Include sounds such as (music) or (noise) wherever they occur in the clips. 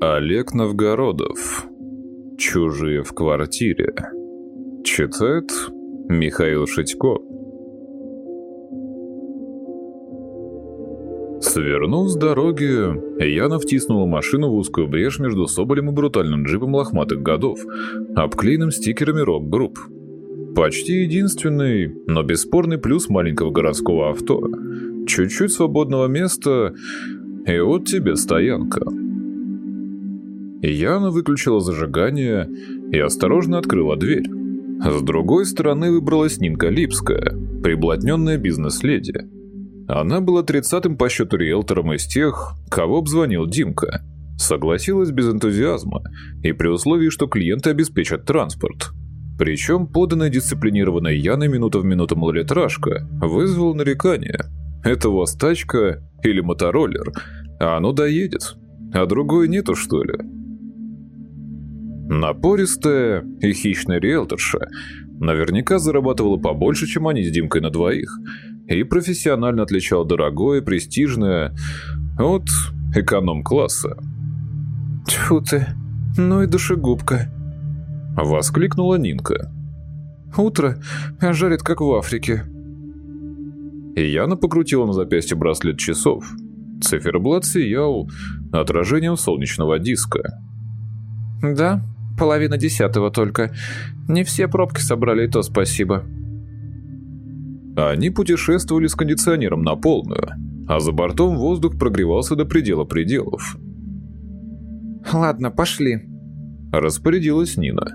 Олег Новгородов. Чужие в квартире. Читает Михаил Шитько. Свернув с дороги, Яна втиснула машину в узкую брешь между Соболем и брутальным джипом лохматых годов, обклеенным стикерами рок-групп. Почти единственный, но бесспорный плюс маленького городского авто. Чуть-чуть свободного места, и вот тебе стоянка. Яна выключила зажигание и осторожно открыла дверь. С другой стороны выбралась Нинка Липская, приблотненная бизнес-леди. Она была тридцатым по счету риэлтором из тех, кого обзвонил Димка. Согласилась без энтузиазма и при условии, что клиенты обеспечат транспорт. Причем поданная дисциплинированной Яной минута в минуту малолитражка вызвала нарекание. Это у вас тачка или мотороллер, а оно доедет. А другой нету, что ли? Напористая и хищная риэлторша наверняка зарабатывала побольше, чем они с Димкой на двоих, и профессионально отличала дорогое, престижное от эконом-класса. «Тьфу ты, ну и душегубка!» — воскликнула Нинка. «Утро жарит, как в Африке». И Яна покрутила на запястье браслет часов. Циферблат сиял отражением солнечного диска. «Да, половина десятого только. Не все пробки собрали, и то спасибо». Они путешествовали с кондиционером на полную, а за бортом воздух прогревался до предела пределов. «Ладно, пошли», – распорядилась Нина.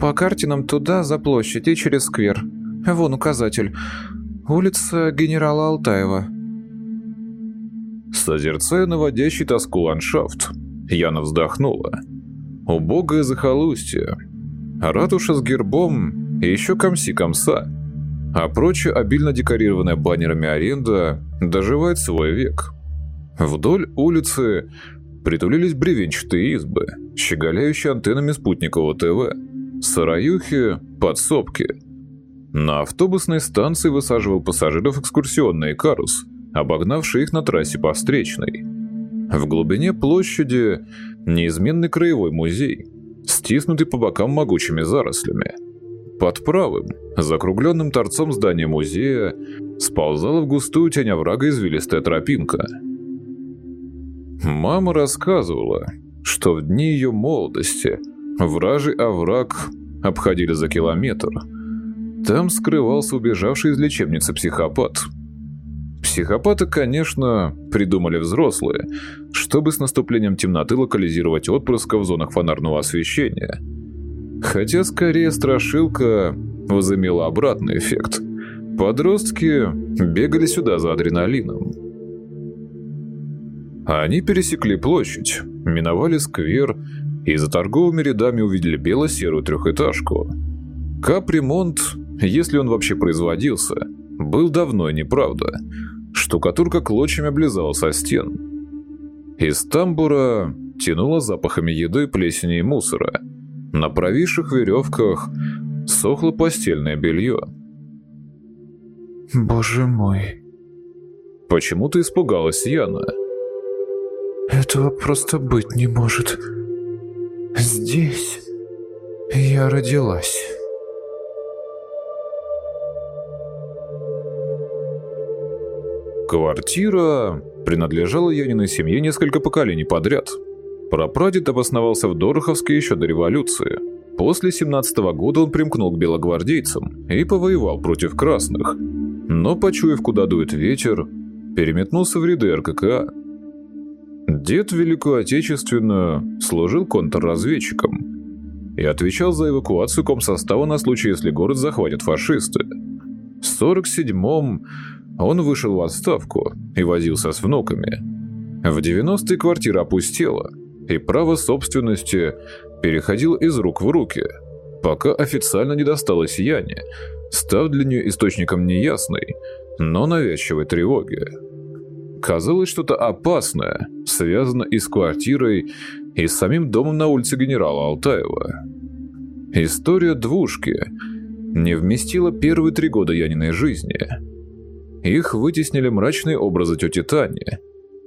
«По карте нам туда, за площадь и через сквер. Вон указатель. Улица генерала Алтаева». Созерцая наводящий тоску ландшафт, Яна вздохнула. Убогое захолустье. Ратуша с гербом и еще комси-комса. А прочая обильно декорированная баннерами аренда доживает свой век. Вдоль улицы притулились бревенчатые избы, щеголяющие антеннами спутникового ТВ, сараюхи, подсобки. На автобусной станции высаживал пассажиров экскурсионный карус, обогнавший их на трассе по встречной. В глубине площади неизменный краевой музей, стиснутый по бокам могучими зарослями. Под правым, закругленным торцом здания музея, сползала в густую тень оврага извилистая тропинка. Мама рассказывала, что в дни ее молодости вражий овраг обходили за километр. Там скрывался убежавший из лечебницы психопат – Психопаты, конечно, придумали взрослые, чтобы с наступлением темноты локализировать отпрыска в зонах фонарного освещения. Хотя скорее страшилка возымела обратный эффект. Подростки бегали сюда за адреналином. Они пересекли площадь, миновали сквер и за торговыми рядами увидели бело-серую трехэтажку. Капремонт, если он вообще производился, был давно и неправда – Штукатурка клочьями облизала со стен. Из тамбура тянуло запахами еды, плесени и мусора. На провисших веревках сохло постельное белье. «Боже мой!» Почему-то испугалась Яна. «Этого просто быть не может. Здесь я родилась». Квартира принадлежала Яниной семье несколько поколений подряд. Прапрадед обосновался в Дороховске еще до революции. После 17 -го года он примкнул к белогвардейцам и повоевал против красных. Но, почуяв, куда дует ветер, переметнулся в ряды РККА. Дед Великую Отечественную служил контрразведчиком и отвечал за эвакуацию комсостава на случай, если город захватят фашисты. В 47-м он вышел в отставку и возился с внуками. В 90-е квартира опустела, и право собственности переходило из рук в руки, пока официально не досталось Яне, став для нее источником неясной, но навязчивой тревоги. Казалось, что-то опасное связано и с квартирой, и с самим домом на улице генерала Алтаева. История двушки не вместила первые три года Яниной жизни – их вытеснили мрачные образы тети Тани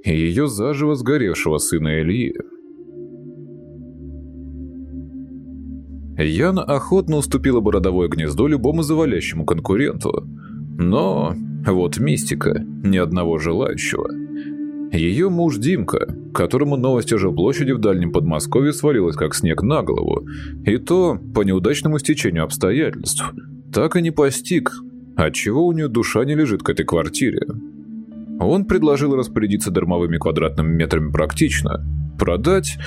и ее заживо сгоревшего сына Ильи. Яна охотно уступила бородовое гнездо любому завалящему конкуренту, но вот мистика, ни одного желающего. Ее муж Димка, которому новость о жилплощади в Дальнем Подмосковье свалилась как снег на голову, и то по неудачному стечению обстоятельств, так и не постиг, отчего у нее душа не лежит к этой квартире. Он предложил распорядиться дармовыми квадратными метрами практично, продать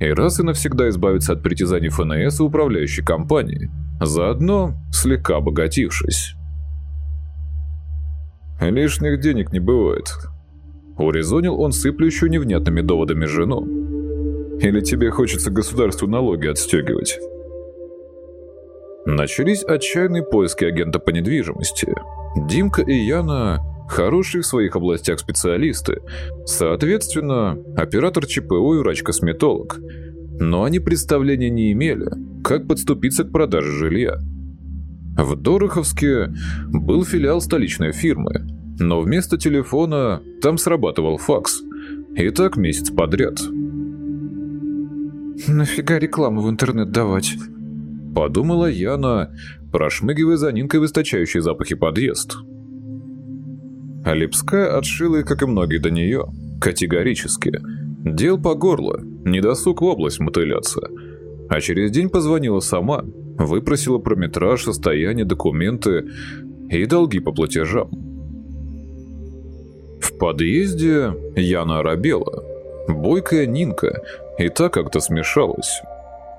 и раз и навсегда избавиться от притязаний ФНС и управляющей компании, заодно слегка обогатившись. «Лишних денег не бывает», — урезонил он сыплющую невнятными доводами жену. «Или тебе хочется государству налоги отстегивать?» Начались отчаянные поиски агента по недвижимости. Димка и Яна хорошие в своих областях специалисты, соответственно, оператор ЧПУ и врач-косметолог. Но они представления не имели, как подступиться к продаже жилья. В Дороховске был филиал столичной фирмы, но вместо телефона там срабатывал факс. И так месяц подряд. «Нафига рекламу в интернет давать?» Подумала Яна, прошмыгивая за Нинкой в источающий запахи подъезд. Липская отшила, как и многие до нее, категорически. Дел по горло, недосуг в область мотыляться. А через день позвонила сама, выпросила про метраж, состояние, документы и долги по платежам. В подъезде Яна оробела. Бойкая Нинка и так как-то смешалась.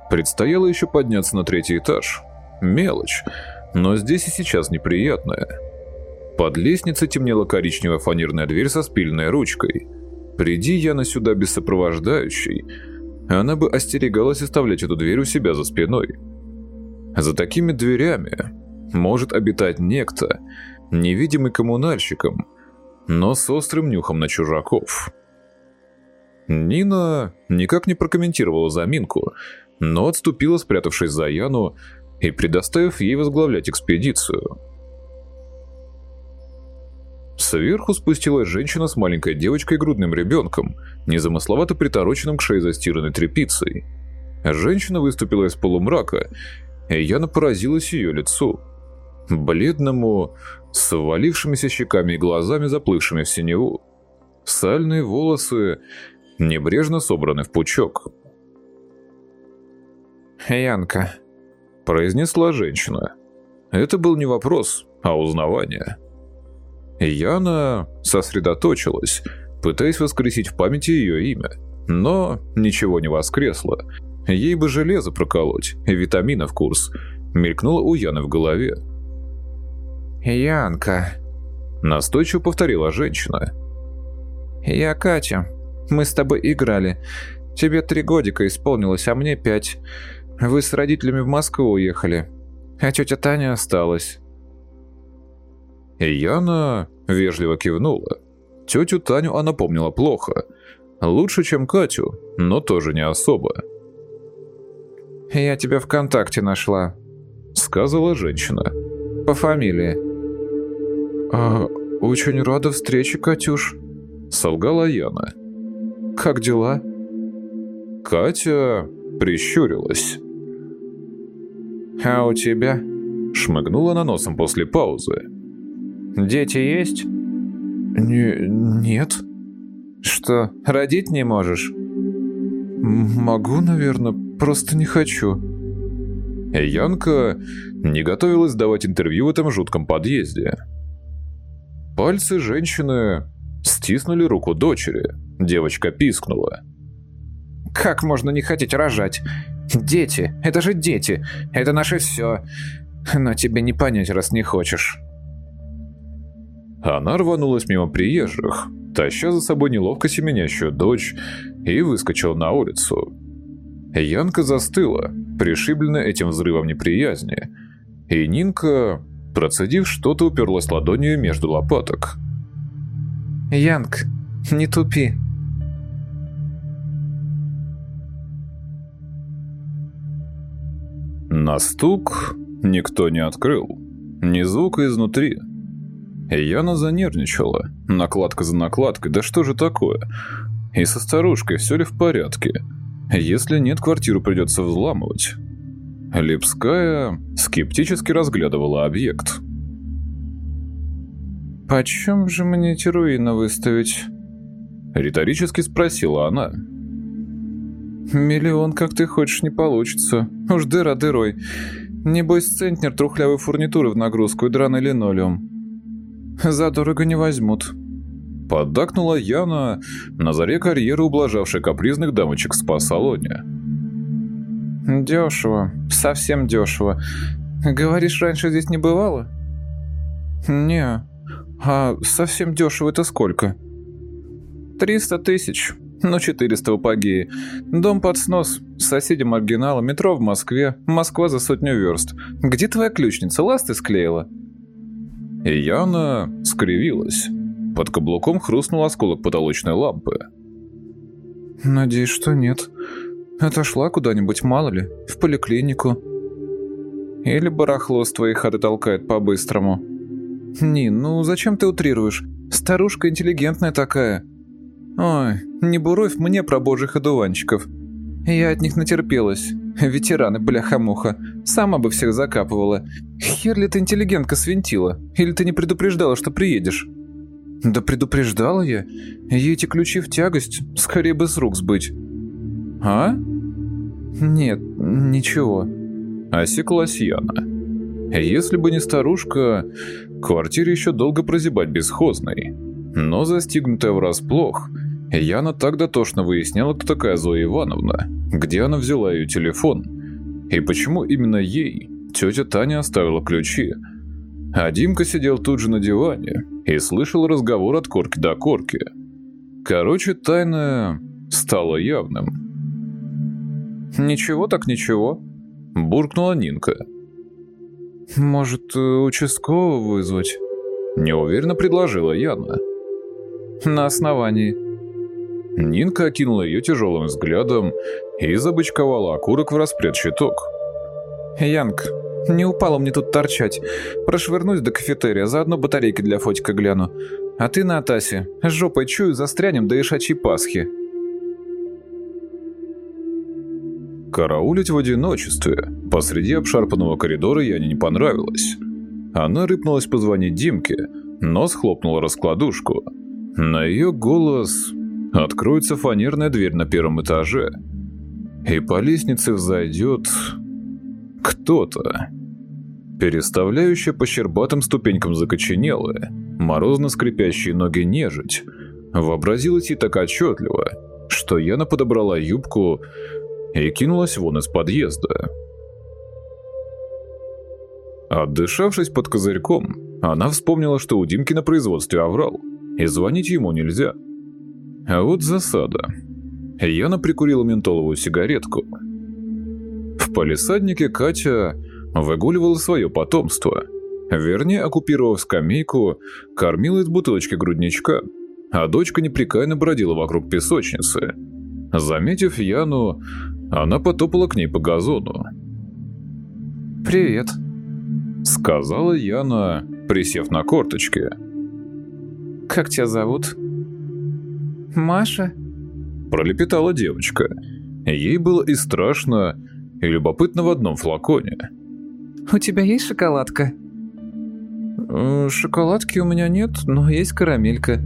Предстояло еще подняться на третий этаж. Мелочь, но здесь и сейчас неприятная. Под лестницей темнела коричневая фанерная дверь со спильной ручкой. Приди Яна сюда без сопровождающей, она бы остерегалась оставлять эту дверь у себя за спиной. За такими дверями может обитать некто, невидимый коммунальщиком, но с острым нюхом на чужаков. Нина никак не прокомментировала заминку, но отступила, спрятавшись за Яну и предоставив ей возглавлять экспедицию. Сверху спустилась женщина с маленькой девочкой и грудным ребенком, незамысловато притороченным к шее застиранной тряпицей. Женщина выступила из полумрака, и Яна поразилась ее лицу. Бледному, с валившимися щеками и глазами, заплывшими в синеву. Сальные волосы небрежно собраны в пучок. «Янка», — произнесла женщина. Это был не вопрос, а узнавание. Яна сосредоточилась, пытаясь воскресить в памяти ее имя, но ничего не воскресло. Ей бы железо проколоть, витамина в курс. Мелькнуло у Яны в голове. «Янка», — настойчиво повторила женщина. «Я Катя. Мы с тобой играли. Тебе три годика исполнилось, а мне пять. Вы с родителями в Москву уехали, а тетя Таня осталась. Яна вежливо кивнула. Тетю Таню она помнила плохо. Лучше, чем Катю, но тоже не особо. «Я тебя ВКонтакте нашла», — сказала женщина. «По фамилии». «А, очень рада встрече, Катюш», — солгала Яна. «Как дела?» Катя прищурилась. «А у тебя?» Шмыгнула на носом после паузы. «Дети есть?» Не, «Нет». «Что, родить не можешь?» «Могу, наверное, просто не хочу». Янка не готовилась давать интервью в этом жутком подъезде. Пальцы женщины стиснули руку дочери. Девочка пискнула. «Как можно не хотеть рожать? Дети, это же дети, это наше все. Но тебе не понять, раз не хочешь». Она рванулась мимо приезжих, таща за собой неловко семенящую дочь, и выскочила на улицу. Янка застыла, пришибленная этим взрывом неприязни, и Нинка, процедив что-то, уперлась ладонью между лопаток. «Янк, не тупи», На стук никто не открыл. Ни звука изнутри. Яна занервничала. Накладка за накладкой, да что же такое? И со старушкой все ли в порядке? Если нет, квартиру придется взламывать. Липская скептически разглядывала объект. «Почем же мне эти руины выставить?» Риторически спросила она. «Миллион, как ты хочешь, не получится. Уж дыра дырой. Небось, центнер трухлявой фурнитуры в нагрузку и драный линолеум. Задорого не возьмут». Поддакнула Яна, на заре карьеры ублажавшей капризных дамочек в спа-салоне. «Дешево. Совсем дешево. Говоришь, раньше здесь не бывало?» «Не. А совсем дешево это сколько?» «Триста тысяч. Ну, 400 в апогее. Дом под снос. Соседи маргинала. Метро в Москве. Москва за сотню верст. Где твоя ключница? Ласты склеила?» И Яна скривилась. Под каблуком хрустнул осколок потолочной лампы. «Надеюсь, что нет. Отошла куда-нибудь, мало ли, в поликлинику. Или барахло с твоей хаты толкает по-быстрому. Нин, ну зачем ты утрируешь? Старушка интеллигентная такая. Ой, не буровь мне про божьих одуванчиков. Я от них натерпелась. Ветераны, бляха-муха. Сама бы всех закапывала. Хер ли ты интеллигентка свинтила? Или ты не предупреждала, что приедешь? Да предупреждала я. Ей эти ключи в тягость, скорее бы с рук сбыть. А? Нет, ничего. Осеклась Яна. Если бы не старушка, квартире еще долго прозябать бесхозной. Но застигнутая врасплох, Яна так дотошно выясняла, кто такая Зоя Ивановна, где она взяла ее телефон, и почему именно ей тетя Таня оставила ключи. А Димка сидел тут же на диване и слышал разговор от корки до корки. Короче, тайна стала явным. «Ничего так ничего», – буркнула Нинка. «Может, участкового вызвать?» – неуверенно предложила Яна. «На основании». Нинка окинула ее тяжелым взглядом и забычковала окурок в распред щиток. «Янг, не упало мне тут торчать. Прошвырнусь до кафетерия, заодно батарейки для фотика гляну. А ты на Атасе. Жопой чую, застрянем до ишачьей Пасхи». Караулить в одиночестве посреди обшарпанного коридора Яне не понравилось. Она рыпнулась позвонить Димке, но схлопнула раскладушку. На ее голос откроется фанерная дверь на первом этаже, и по лестнице взойдет кто-то. Переставляющая по щербатым ступенькам закоченелая, морозно скрипящие ноги нежить, вообразилась и так отчетливо, что Яна подобрала юбку и кинулась вон из подъезда. Отдышавшись под козырьком, она вспомнила, что у Димки на производстве оврал, и звонить ему нельзя. А вот засада. Яна прикурила ментоловую сигаретку. В палисаднике Катя выгуливала свое потомство. Вернее, оккупировав скамейку, кормила из бутылочки грудничка, а дочка непрекаянно бродила вокруг песочницы. Заметив Яну, она потопала к ней по газону. «Привет», — сказала Яна, присев на корточки. «Как тебя зовут?» «Маша?» — пролепетала девочка. Ей было и страшно, и любопытно в одном флаконе. «У тебя есть шоколадка?» «Э, «Шоколадки у меня нет, но есть карамелька».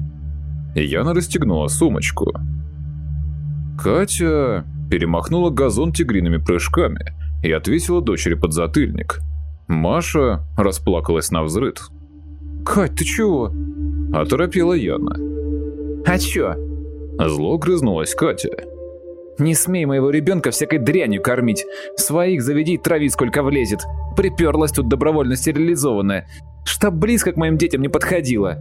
Яна расстегнула сумочку. Катя перемахнула газон тигриными прыжками и отвесила дочери подзатыльник. Маша расплакалась на взрыд. «Кать, ты чего?» – оторопела Яна. «А чё?» Зло грызнулась Катя. «Не смей моего ребенка всякой дрянью кормить. Своих заведи и трави сколько влезет. Приперлась тут добровольно стерилизованная. Чтоб близко к моим детям не подходила».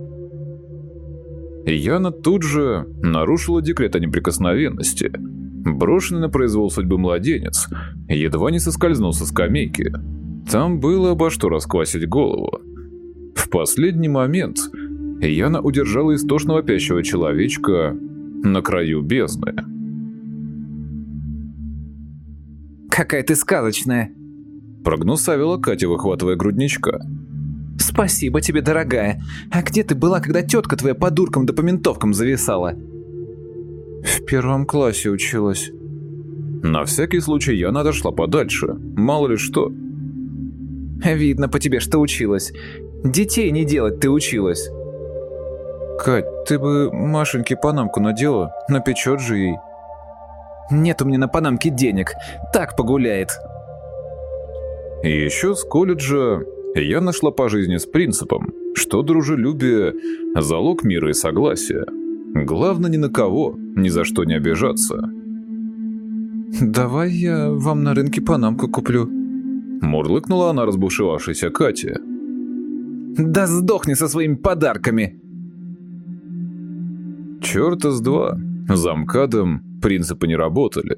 Яна тут же нарушила декрет о неприкосновенности – Брошенный на произвол судьбы младенец едва не соскользнул со скамейки. Там было обо что расквасить голову. В последний момент Яна удержала истошно вопящего человечка на краю бездны. «Какая ты сказочная!» Прогнусавила Катя, выхватывая грудничка. «Спасибо тебе, дорогая. А где ты была, когда тетка твоя по дуркам да по ментовкам зависала?» В первом классе училась. На всякий случай Яна отошла подальше, мало ли что. «Видно по тебе, что училась. Детей не делать ты училась». «Кать, ты бы Машеньке панамку надела, напечет же ей». «Нет у меня на панамке денег, так погуляет». И еще с колледжа я нашла по жизни с принципом, что дружелюбие – залог мира и согласия. Главное ни на кого, ни за что не обижаться. «Давай я вам на рынке панамку куплю», – мурлыкнула она разбушевавшейся Кате. «Да сдохни со своими подарками!» Чёрта с два. Замкадом принципы не работали.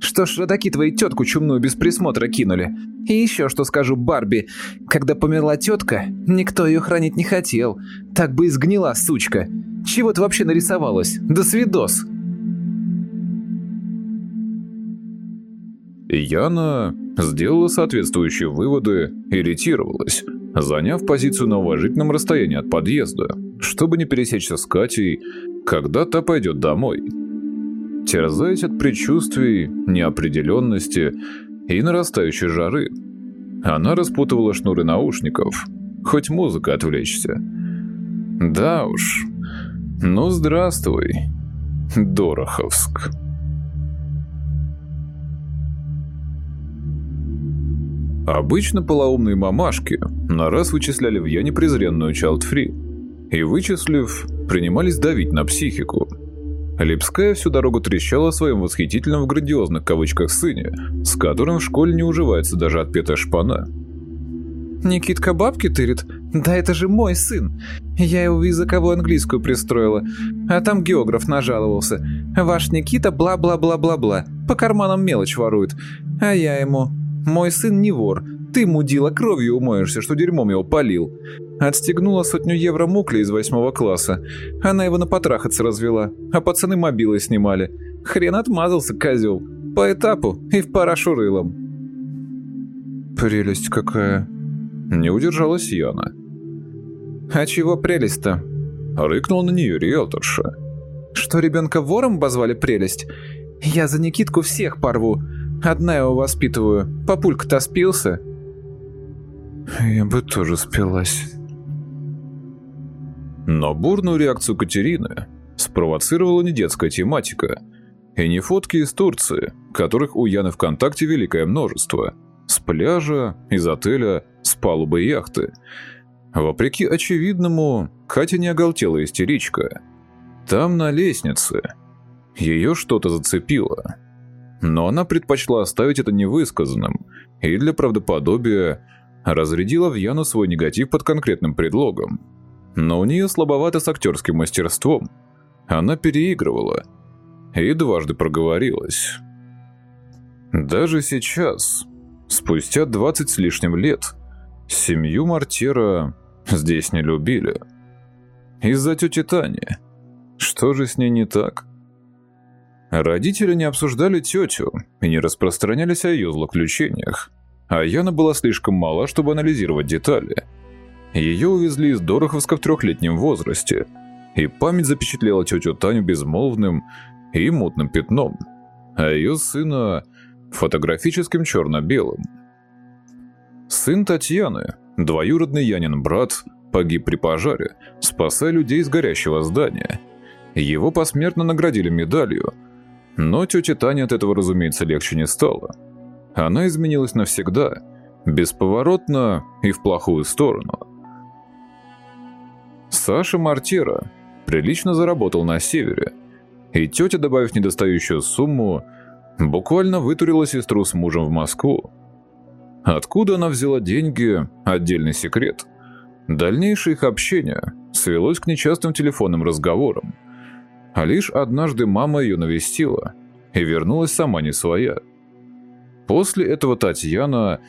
Что ж, родаки твои тетку чумную без присмотра кинули. И еще что скажу Барби. Когда померла тетка, никто ее хранить не хотел. Так бы и сгнила, сучка. Чего ты вообще нарисовалась? До свидос. Яна сделала соответствующие выводы и ретировалась, заняв позицию на уважительном расстоянии от подъезда, чтобы не пересечься с Катей, когда та пойдет домой. Терзаясь от предчувствий, неопределенности и нарастающей жары, она распутывала шнуры наушников, хоть музыка отвлечься. Да уж, ну здравствуй, Дороховск. Обычно полоумные мамашки на раз вычисляли в Яне презренную чайлд-фри и, вычислив, принимались давить на психику. Липская всю дорогу трещала о своем восхитительном в грандиозных кавычках сыне, с которым в школе не уживается даже отпетая шпана. «Никитка бабки тырит? Да это же мой сын! Я его в языковую английскую пристроила, а там географ нажаловался. Ваш Никита бла-бла-бла-бла-бла, по карманам мелочь ворует. А я ему... Мой сын не вор, ты, мудила, кровью умоешься, что дерьмом его полил. Отстегнула сотню евро мукли из восьмого класса. Она его на потрахаться развела, а пацаны мобилы снимали. Хрен отмазался, козел. По этапу и в парашу рылом. Прелесть какая. Не удержалась Яна. А чего прелесть-то? Рыкнул на нее риэлторша. Что ребенка вором обозвали прелесть? Я за Никитку всех порву. Одна его воспитываю. Папулька-то спился. Я бы тоже спилась. Но бурную реакцию Катерины спровоцировала не детская тематика и не фотки из Турции, которых у Яны ВКонтакте великое множество, с пляжа, из отеля, с палубы яхты. Вопреки очевидному, Катя не оголтела истеричка. Там, на лестнице, ее что-то зацепило. Но она предпочла оставить это невысказанным и для правдоподобия разрядила в Яну свой негатив под конкретным предлогом – но у нее слабовато с актерским мастерством. Она переигрывала и дважды проговорилась. Даже сейчас, спустя 20 с лишним лет, семью Мартера здесь не любили. Из-за тети Тани. Что же с ней не так? Родители не обсуждали тетю и не распространялись о ее злоключениях, а Яна была слишком мала, чтобы анализировать детали – ее увезли из Дороховска в трехлетнем возрасте, и память запечатлела тетю Таню безмолвным и мутным пятном, а ее сына – фотографическим черно-белым. Сын Татьяны, двоюродный Янин брат, погиб при пожаре, спасая людей из горящего здания. Его посмертно наградили медалью, но тете Тане от этого, разумеется, легче не стало. Она изменилась навсегда, бесповоротно и в плохую сторону – Саша Мартира прилично заработал на севере, и тетя, добавив недостающую сумму, буквально вытурила сестру с мужем в Москву. Откуда она взяла деньги – отдельный секрет. Дальнейшее их общение свелось к нечастым телефонным разговорам. А лишь однажды мама ее навестила и вернулась сама не своя. После этого Татьяна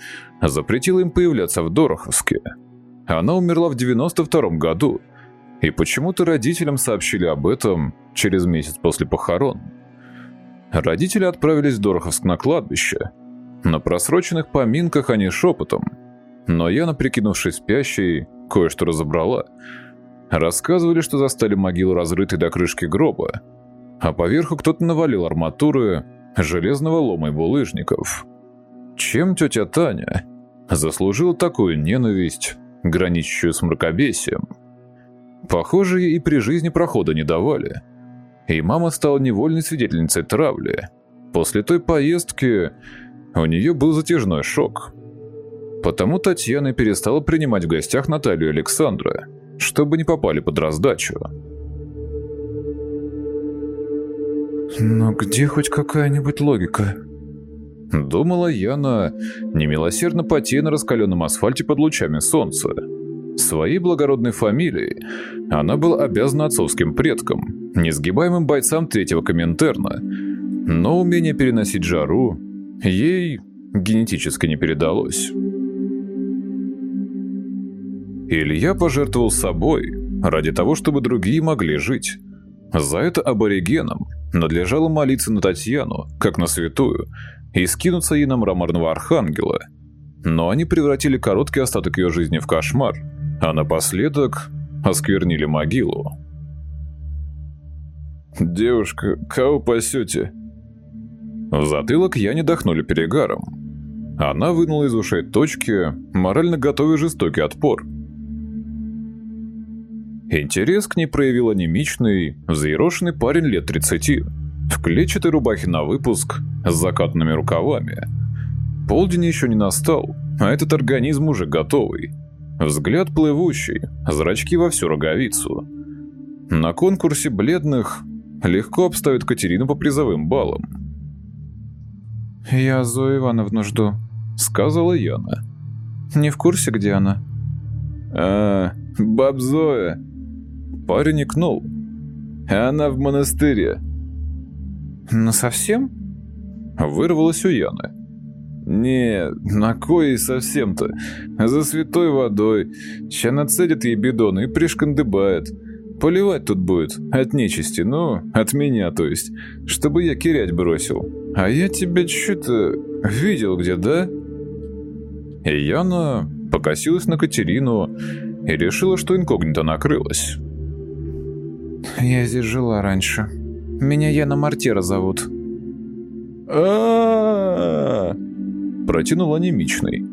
запретила им появляться в Дороховске. Она умерла в 92 году, и почему-то родителям сообщили об этом через месяц после похорон. Родители отправились в Дороховск на кладбище. На просроченных поминках они шепотом. Но я, наприкинувшись спящей, кое-что разобрала. Рассказывали, что застали могилу разрытой до крышки гроба, а поверху кто-то навалил арматуры железного лома и булыжников. Чем тетя Таня заслужила такую ненависть, граничащую с мракобесием? Похоже, ей и при жизни прохода не давали. И мама стала невольной свидетельницей травли. После той поездки у нее был затяжной шок. Потому Татьяна перестала принимать в гостях Наталью и Александра, чтобы не попали под раздачу. Но где хоть какая-нибудь логика? Думала Яна, немилосердно потея на раскаленном асфальте под лучами солнца. Своей благородной фамилией она была обязана отцовским предкам, несгибаемым бойцам третьего Коминтерна, но умение переносить жару ей генетически не передалось. Илья пожертвовал собой ради того, чтобы другие могли жить. За это аборигенам надлежало молиться на Татьяну, как на святую, и скинуться ей на мраморного архангела. Но они превратили короткий остаток ее жизни в кошмар, а напоследок осквернили могилу. «Девушка, кого пасете?» В затылок я не дохнули перегаром. Она вынула из ушей точки, морально готовя жестокий отпор. Интерес к ней проявил анемичный, взъерошенный парень лет 30, в клетчатой рубахе на выпуск, с закатанными рукавами. Полдень еще не настал, а этот организм уже готовый. Взгляд плывущий, зрачки во всю роговицу. На конкурсе бледных легко обставят Катерину по призовым баллам. «Я Зою Ивановну жду», — сказала Яна. «Не в курсе, где она?» «А, баб Зоя». Парень икнул. «Она в монастыре». «Ну совсем?» Вырвалась у Яны. «Не, на кой совсем-то? За святой водой. Ща нацедит ей бидон и пришкандыбает. Поливать тут будет, от нечисти, ну, от меня, то есть, чтобы я кирять бросил. А я тебя что-то видел где, да?» И Яна покосилась на Катерину и решила, что инкогнито накрылась. «Я здесь жила раньше. Меня Яна Мартера зовут». а Протянул анемичный.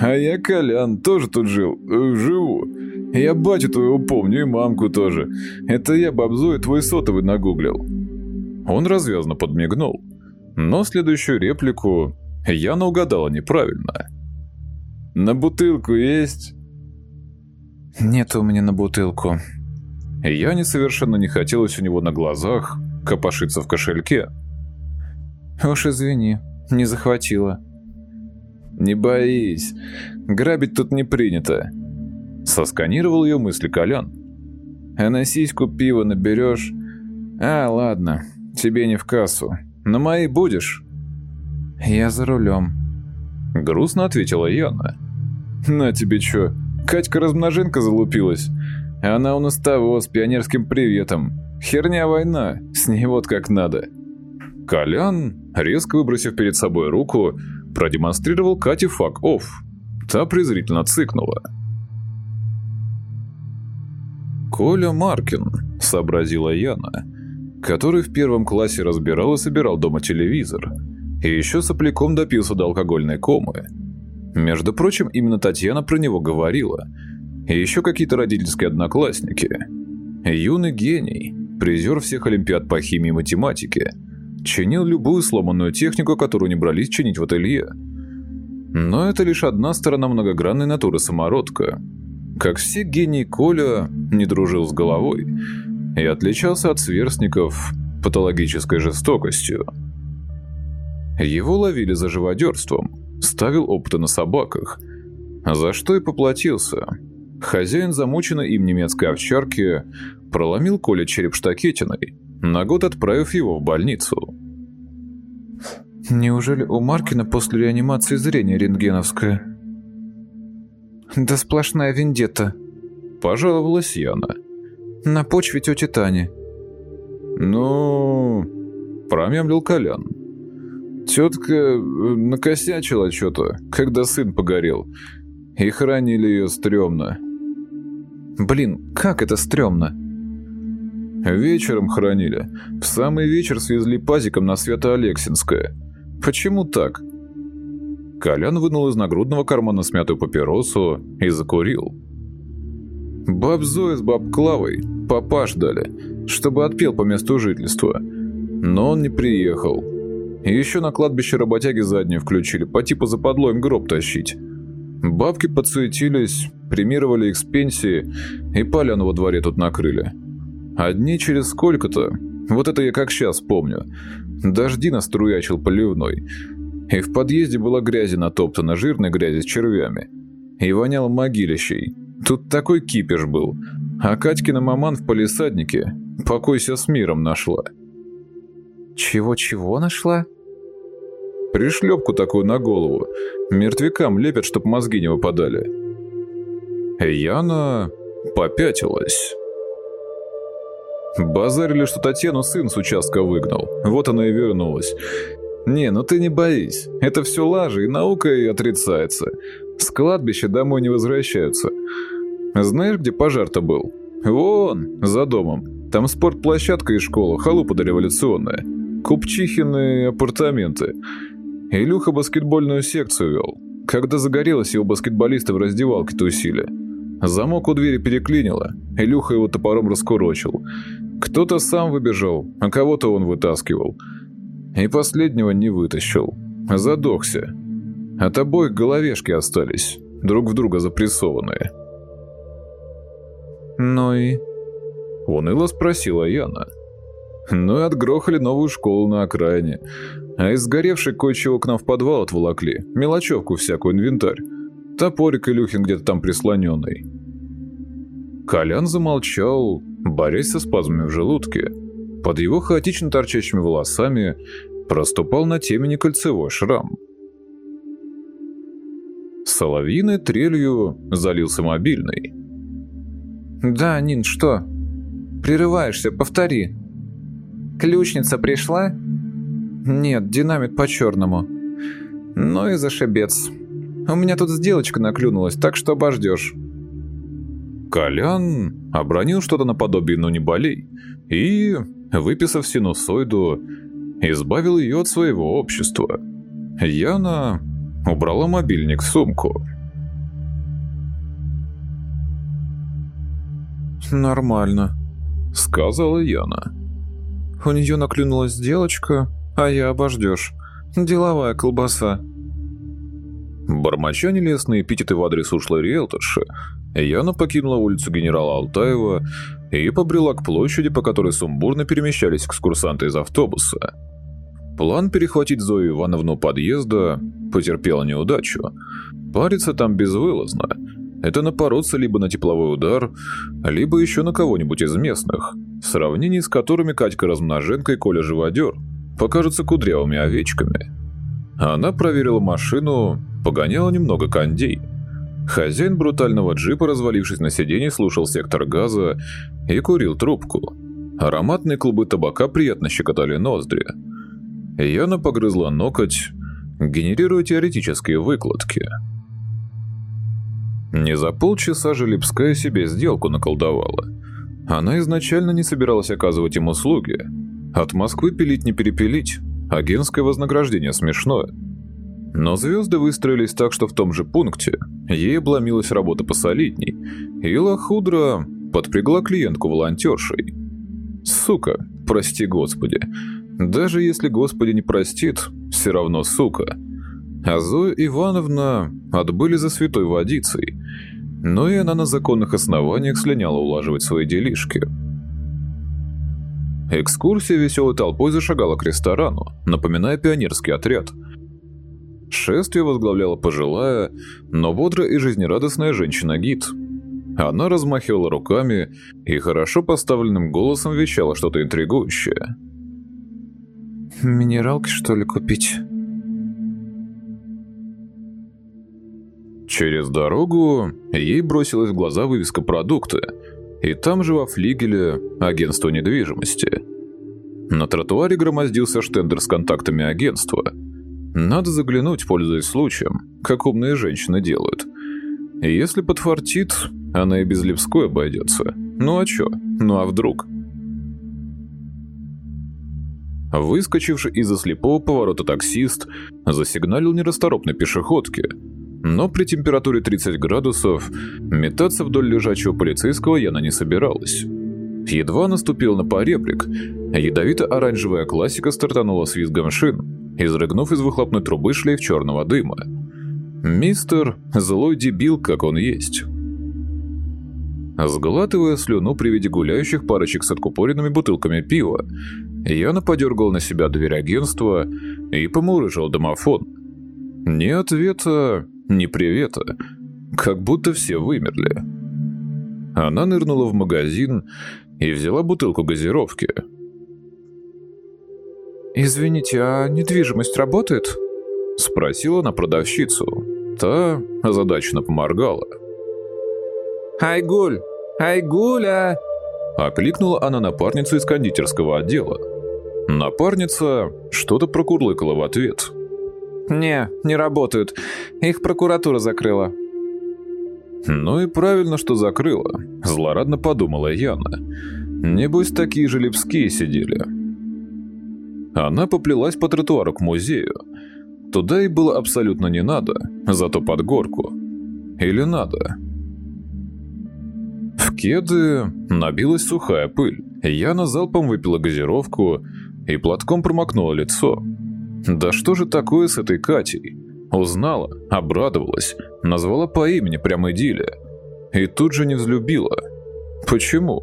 «А я Колян, тоже тут жил, э, живу. Я батю твоего помню и мамку тоже. Это я бабзу и твой сотовый нагуглил». Он развязно подмигнул. Но следующую реплику Яна угадала неправильно. «На бутылку есть?» «Нет у меня на бутылку». Яне совершенно не хотелось у него на глазах копошиться в кошельке. «Уж извини, не захватила». «Не боись, грабить тут не принято». Сосканировал ее мысли Колян. «А на сиську пива наберешь? А, ладно, тебе не в кассу. На моей будешь?» «Я за рулем», — грустно ответила Яна. «На тебе чё, Катька-размноженка залупилась? Она у нас того, с пионерским приветом. Херня война, с ней вот как надо». Колян, резко выбросив перед собой руку, продемонстрировал Кате fuck off. Та презрительно цыкнула. «Коля Маркин», — сообразила Яна, который в первом классе разбирал и собирал дома телевизор, и еще сопляком допился до алкогольной комы. Между прочим, именно Татьяна про него говорила, и еще какие-то родительские одноклассники. Юный гений, призер всех олимпиад по химии и математике, чинил любую сломанную технику, которую не брались чинить в ателье. Но это лишь одна сторона многогранной натуры самородка — как все гении Коля, не дружил с головой и отличался от сверстников патологической жестокостью. Его ловили за живодерством, ставил опыты на собаках, за что и поплатился. Хозяин замученной им немецкой овчарки проломил Коля череп штакетиной, на год отправив его в больницу. «Неужели у Маркина после реанимации зрение рентгеновское?» Да сплошная вендетта. Пожаловалась Яна. На почве тети Тани. Ну... Промямлил Колян. Тетка э, накосячила что-то, когда сын погорел. И хранили ее стрёмно. Блин, как это стрёмно? Вечером хранили. В самый вечер свезли пазиком на Свято-Алексинское. Почему так? Колян вынул из нагрудного кармана смятую папиросу и закурил. Баб Зоя с баб Клавой папаш дали, чтобы отпел по месту жительства. Но он не приехал. Еще на кладбище работяги заднюю включили, по типу западло им гроб тащить. Бабки подсуетились, премировали их с пенсии и поляну во дворе тут накрыли. Одни через сколько-то, вот это я как сейчас помню, дожди наструячил поливной, и в подъезде была грязи натоптана, жирной грязи с червями, и воняло могилищей. Тут такой кипиш был, а Катькина маман в полисаднике покойся с миром нашла. Чего-чего нашла? Пришлепку такую на голову. Мертвякам лепят, чтоб мозги не выпадали. Яна попятилась. Базарили, что Татьяну сын с участка выгнал. Вот она и вернулась. Не, ну ты не боись. Это все лажи, и наука и отрицается. С кладбища домой не возвращаются. Знаешь, где пожар-то был? Вон, за домом. Там спортплощадка и школа, халупа дореволюционная. Купчихины апартаменты. Илюха баскетбольную секцию вел. Когда загорелось, его баскетболисты в раздевалке тусили. Замок у двери переклинило, Илюха его топором раскурочил. Кто-то сам выбежал, а кого-то он вытаскивал. И последнего не вытащил. Задохся. От обоих головешки остались, друг в друга запрессованные. «Ну и?» Уныло спросила Яна. Ну и отгрохали новую школу на окраине. А из сгоревшей кое-чего к нам в подвал отволокли. Мелочевку всякую, инвентарь. Топорик Илюхин где-то там прислоненный. Колян замолчал, борясь со спазмами в желудке. Под его хаотично торчащими волосами проступал на темени кольцевой шрам. Соловьиной трелью залился мобильный. «Да, Нин, что? Прерываешься, повтори». «Ключница пришла?» «Нет, динамит по-черному». «Ну и зашибец. У меня тут сделочка наклюнулась, так что обождешь». Колян обронил что-то наподобие «ну не болей» и, выписав синусоиду, избавил ее от своего общества. Яна убрала мобильник в сумку. «Нормально», — сказала Яна. «У нее наклюнулась сделочка, а я обождешь. Деловая колбаса». Бормоча нелестные эпитеты в адрес ушлой риэлторши, Яна покинула улицу генерала Алтаева и побрела к площади, по которой сумбурно перемещались экскурсанты из автобуса. План перехватить Зою Ивановну подъезда потерпел неудачу. Париться там безвылазно. Это напороться либо на тепловой удар, либо еще на кого-нибудь из местных, в сравнении с которыми Катька Размноженко и Коля Живодер покажутся кудрявыми овечками. Она проверила машину, погоняла немного кондей. Хозяин брутального джипа, развалившись на сиденье, слушал сектор газа и курил трубку. Ароматные клубы табака приятно щекотали ноздри. Яна погрызла ноготь, генерируя теоретические выкладки. Не за полчаса же Липская себе сделку наколдовала. Она изначально не собиралась оказывать им услуги. От Москвы пилить не перепилить, агентское вознаграждение смешное. Но звезды выстроились так, что в том же пункте ей обломилась работа посолидней, и Лохудра подпрягла клиентку волонтершей. Сука, прости господи. Даже если господи не простит, все равно сука. А Зоя Ивановна отбыли за святой водицей, но и она на законных основаниях слиняла улаживать свои делишки. Экскурсия веселой толпой зашагала к ресторану, напоминая пионерский отряд – Шествие возглавляла пожилая, но бодрая и жизнерадостная женщина-гид. Она размахивала руками и хорошо поставленным голосом вещала что-то интригующее. «Минералки, что ли, купить?» Через дорогу ей бросилась в глаза вывеска продукта, и там же во флигеле агентство недвижимости. На тротуаре громоздился штендер с контактами агентства – надо заглянуть, пользуясь случаем, как умные женщины делают. Если подфартит, она и без Левской обойдется. Ну а чё? Ну а вдруг? Выскочивший из-за слепого поворота таксист засигналил нерасторопной пешеходке, но при температуре 30 градусов метаться вдоль лежачего полицейского Яна не собиралась. Едва наступил на поребрик, ядовито-оранжевая классика стартанула с визгом шин, изрыгнув из выхлопной трубы шлейф черного дыма. Мистер – злой дебил, как он есть. Сглатывая слюну при виде гуляющих парочек с откупоренными бутылками пива, Яна подергал на себя дверь агентства и помурыжил домофон. Ни ответа, ни привета. Как будто все вымерли. Она нырнула в магазин и взяла бутылку газировки. «Извините, а недвижимость работает?» Спросила она продавщицу. Та озадаченно поморгала. «Айгуль! Айгуля!» Окликнула она напарницу из кондитерского отдела. Напарница что-то прокурлыкала в ответ. «Не, не работают. Их прокуратура закрыла». «Ну и правильно, что закрыла», – злорадно подумала Яна. «Небось, такие же лепские сидели». Она поплелась по тротуару к музею. Туда и было абсолютно не надо, зато под горку. Или надо? В кеды набилась сухая пыль. Яна залпом выпила газировку и платком промокнула лицо. Да что же такое с этой Катей? Узнала, обрадовалась, назвала по имени прямо идиллия. И тут же не взлюбила. Почему?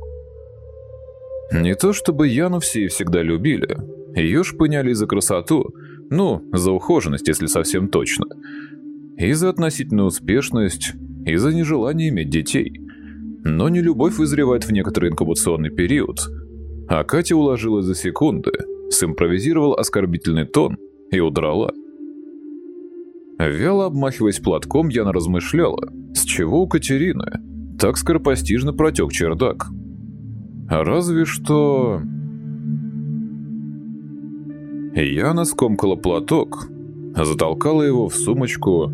Не то чтобы Яну все и всегда любили. Ее шпыняли за красоту, ну, за ухоженность, если совсем точно. И за относительную успешность, и за нежелание иметь детей. Но не любовь вызревает в некоторый инкубационный период. А Катя уложила за секунды, симпровизировал оскорбительный тон и удрала. Вяло обмахиваясь платком, Яна размышляла, с чего у Катерины так скоропостижно протек чердак. Разве что... Яна скомкала платок, затолкала его в сумочку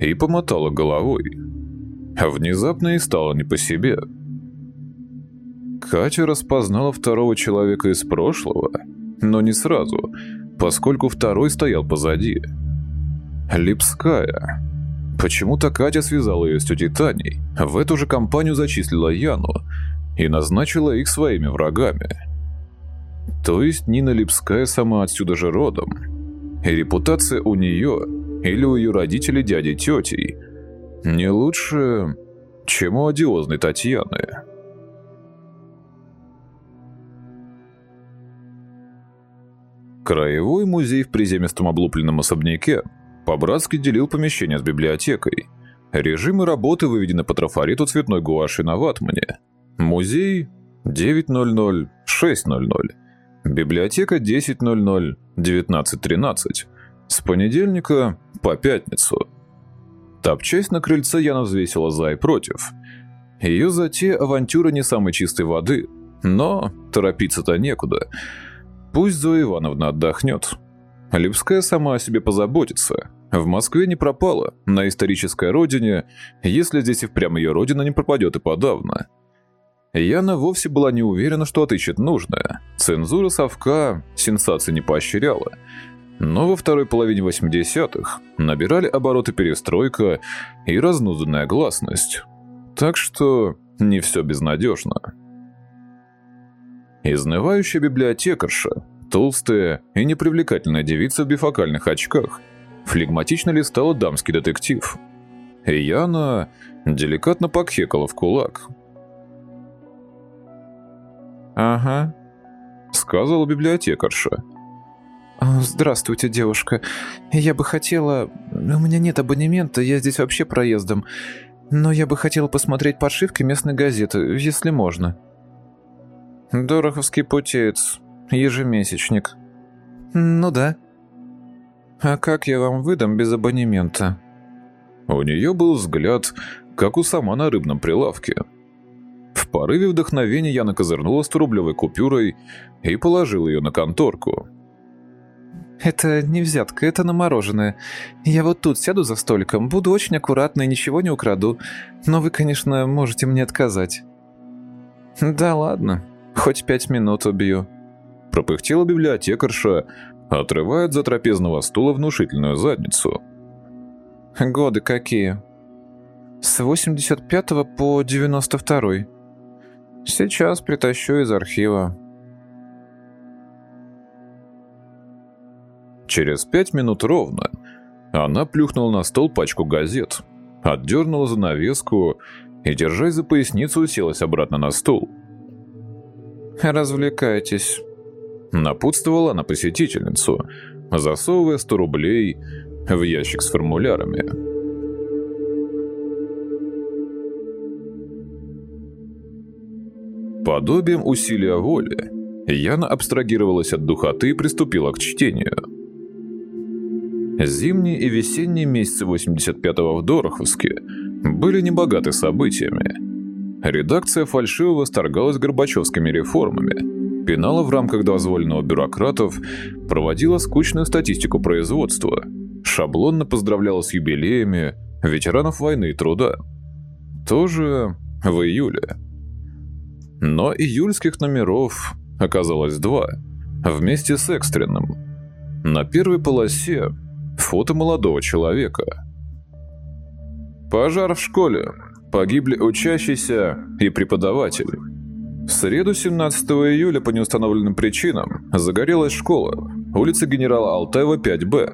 и помотала головой. Внезапно и стало не по себе. Катя распознала второго человека из прошлого, но не сразу, поскольку второй стоял позади. Липская. Почему-то Катя связала ее с тетей Таней, в эту же компанию зачислила Яну и назначила их своими врагами. То есть Нина Липская сама отсюда же родом. И репутация у нее или у ее родителей дяди тетей не лучше, чем у одиозной Татьяны. Краевой музей в приземистом облупленном особняке по-братски делил помещение с библиотекой. Режимы работы выведены по трафарету цветной гуаши на ватмане. Музей 9.00, 6.00. Библиотека 10.00, 19.13. С понедельника по пятницу. Топчась на крыльце, Яна взвесила за и против. Ее затея авантюра не самой чистой воды, но торопиться-то некуда. Пусть Зоя Ивановна отдохнет. Липская сама о себе позаботится. В Москве не пропала, на исторической родине, если здесь и впрямь ее родина не пропадет и подавно. Яна вовсе была не уверена, что отыщет нужное. Цензура совка сенсации не поощряла. Но во второй половине 80-х набирали обороты перестройка и разнузданная гласность. Так что не все безнадежно. Изнывающая библиотекарша, толстая и непривлекательная девица в бифокальных очках, флегматично листала дамский детектив. И Яна деликатно покхекала в кулак. «Ага», — сказала библиотекарша. «Здравствуйте, девушка. Я бы хотела... У меня нет абонемента, я здесь вообще проездом. Но я бы хотела посмотреть подшивки местной газеты, если можно». «Дороховский путец. Ежемесячник». «Ну да». «А как я вам выдам без абонемента?» У нее был взгляд, как у сама на рыбном прилавке. В порыве вдохновения я накозырнула 100-рублевой купюрой и положил ее на конторку. «Это не взятка, это на мороженое. Я вот тут сяду за столиком, буду очень аккуратна и ничего не украду. Но вы, конечно, можете мне отказать». «Да ладно, хоть пять минут убью», пропыхтела библиотекарша, отрывая от затрапезного стула внушительную задницу. «Годы какие?» «С 85 по 92 Сейчас притащу из архива». Через пять минут ровно она плюхнула на стол пачку газет, отдернула занавеску и, держась за поясницу, уселась обратно на стул. «Развлекайтесь», — напутствовала она посетительницу, засовывая 100 рублей в ящик с формулярами. Подобием усилия воли Яна абстрагировалась от духоты и приступила к чтению. Зимние и весенние месяцы 85-го в Дороховске были небогаты событиями. Редакция фальшиво восторгалась горбачевскими реформами, пинала в рамках дозволенного бюрократов, проводила скучную статистику производства, шаблонно поздравляла с юбилеями ветеранов войны и труда. Тоже в июле. Но июльских номеров оказалось два, вместе с экстренным. На первой полосе Фото молодого человека. Пожар в школе. Погибли учащийся и преподаватель. В среду 17 июля по неустановленным причинам загорелась школа, улица генерала Алтаева 5Б.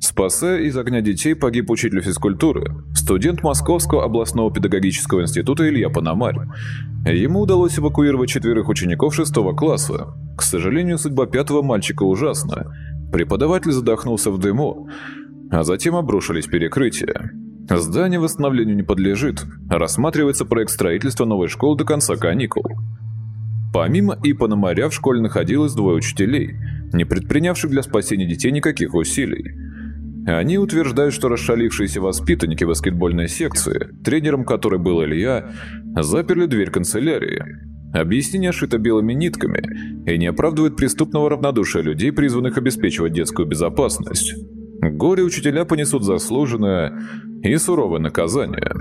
Спасая из огня детей погиб учитель физкультуры, студент Московского областного педагогического института Илья Пономарь. Ему удалось эвакуировать четверых учеников шестого класса. К сожалению, судьба пятого мальчика ужасна. Преподаватель задохнулся в дыму, а затем обрушились перекрытия. Здание восстановлению не подлежит, рассматривается проект строительства новой школы до конца каникул. Помимо Ипана Моря в школе находилось двое учителей, не предпринявших для спасения детей никаких усилий. Они утверждают, что расшалившиеся воспитанники баскетбольной секции, тренером которой был Илья, заперли дверь канцелярии, Объяснение шито белыми нитками и не оправдывает преступного равнодушия людей, призванных обеспечивать детскую безопасность. Горе-учителя понесут заслуженное и суровое наказание.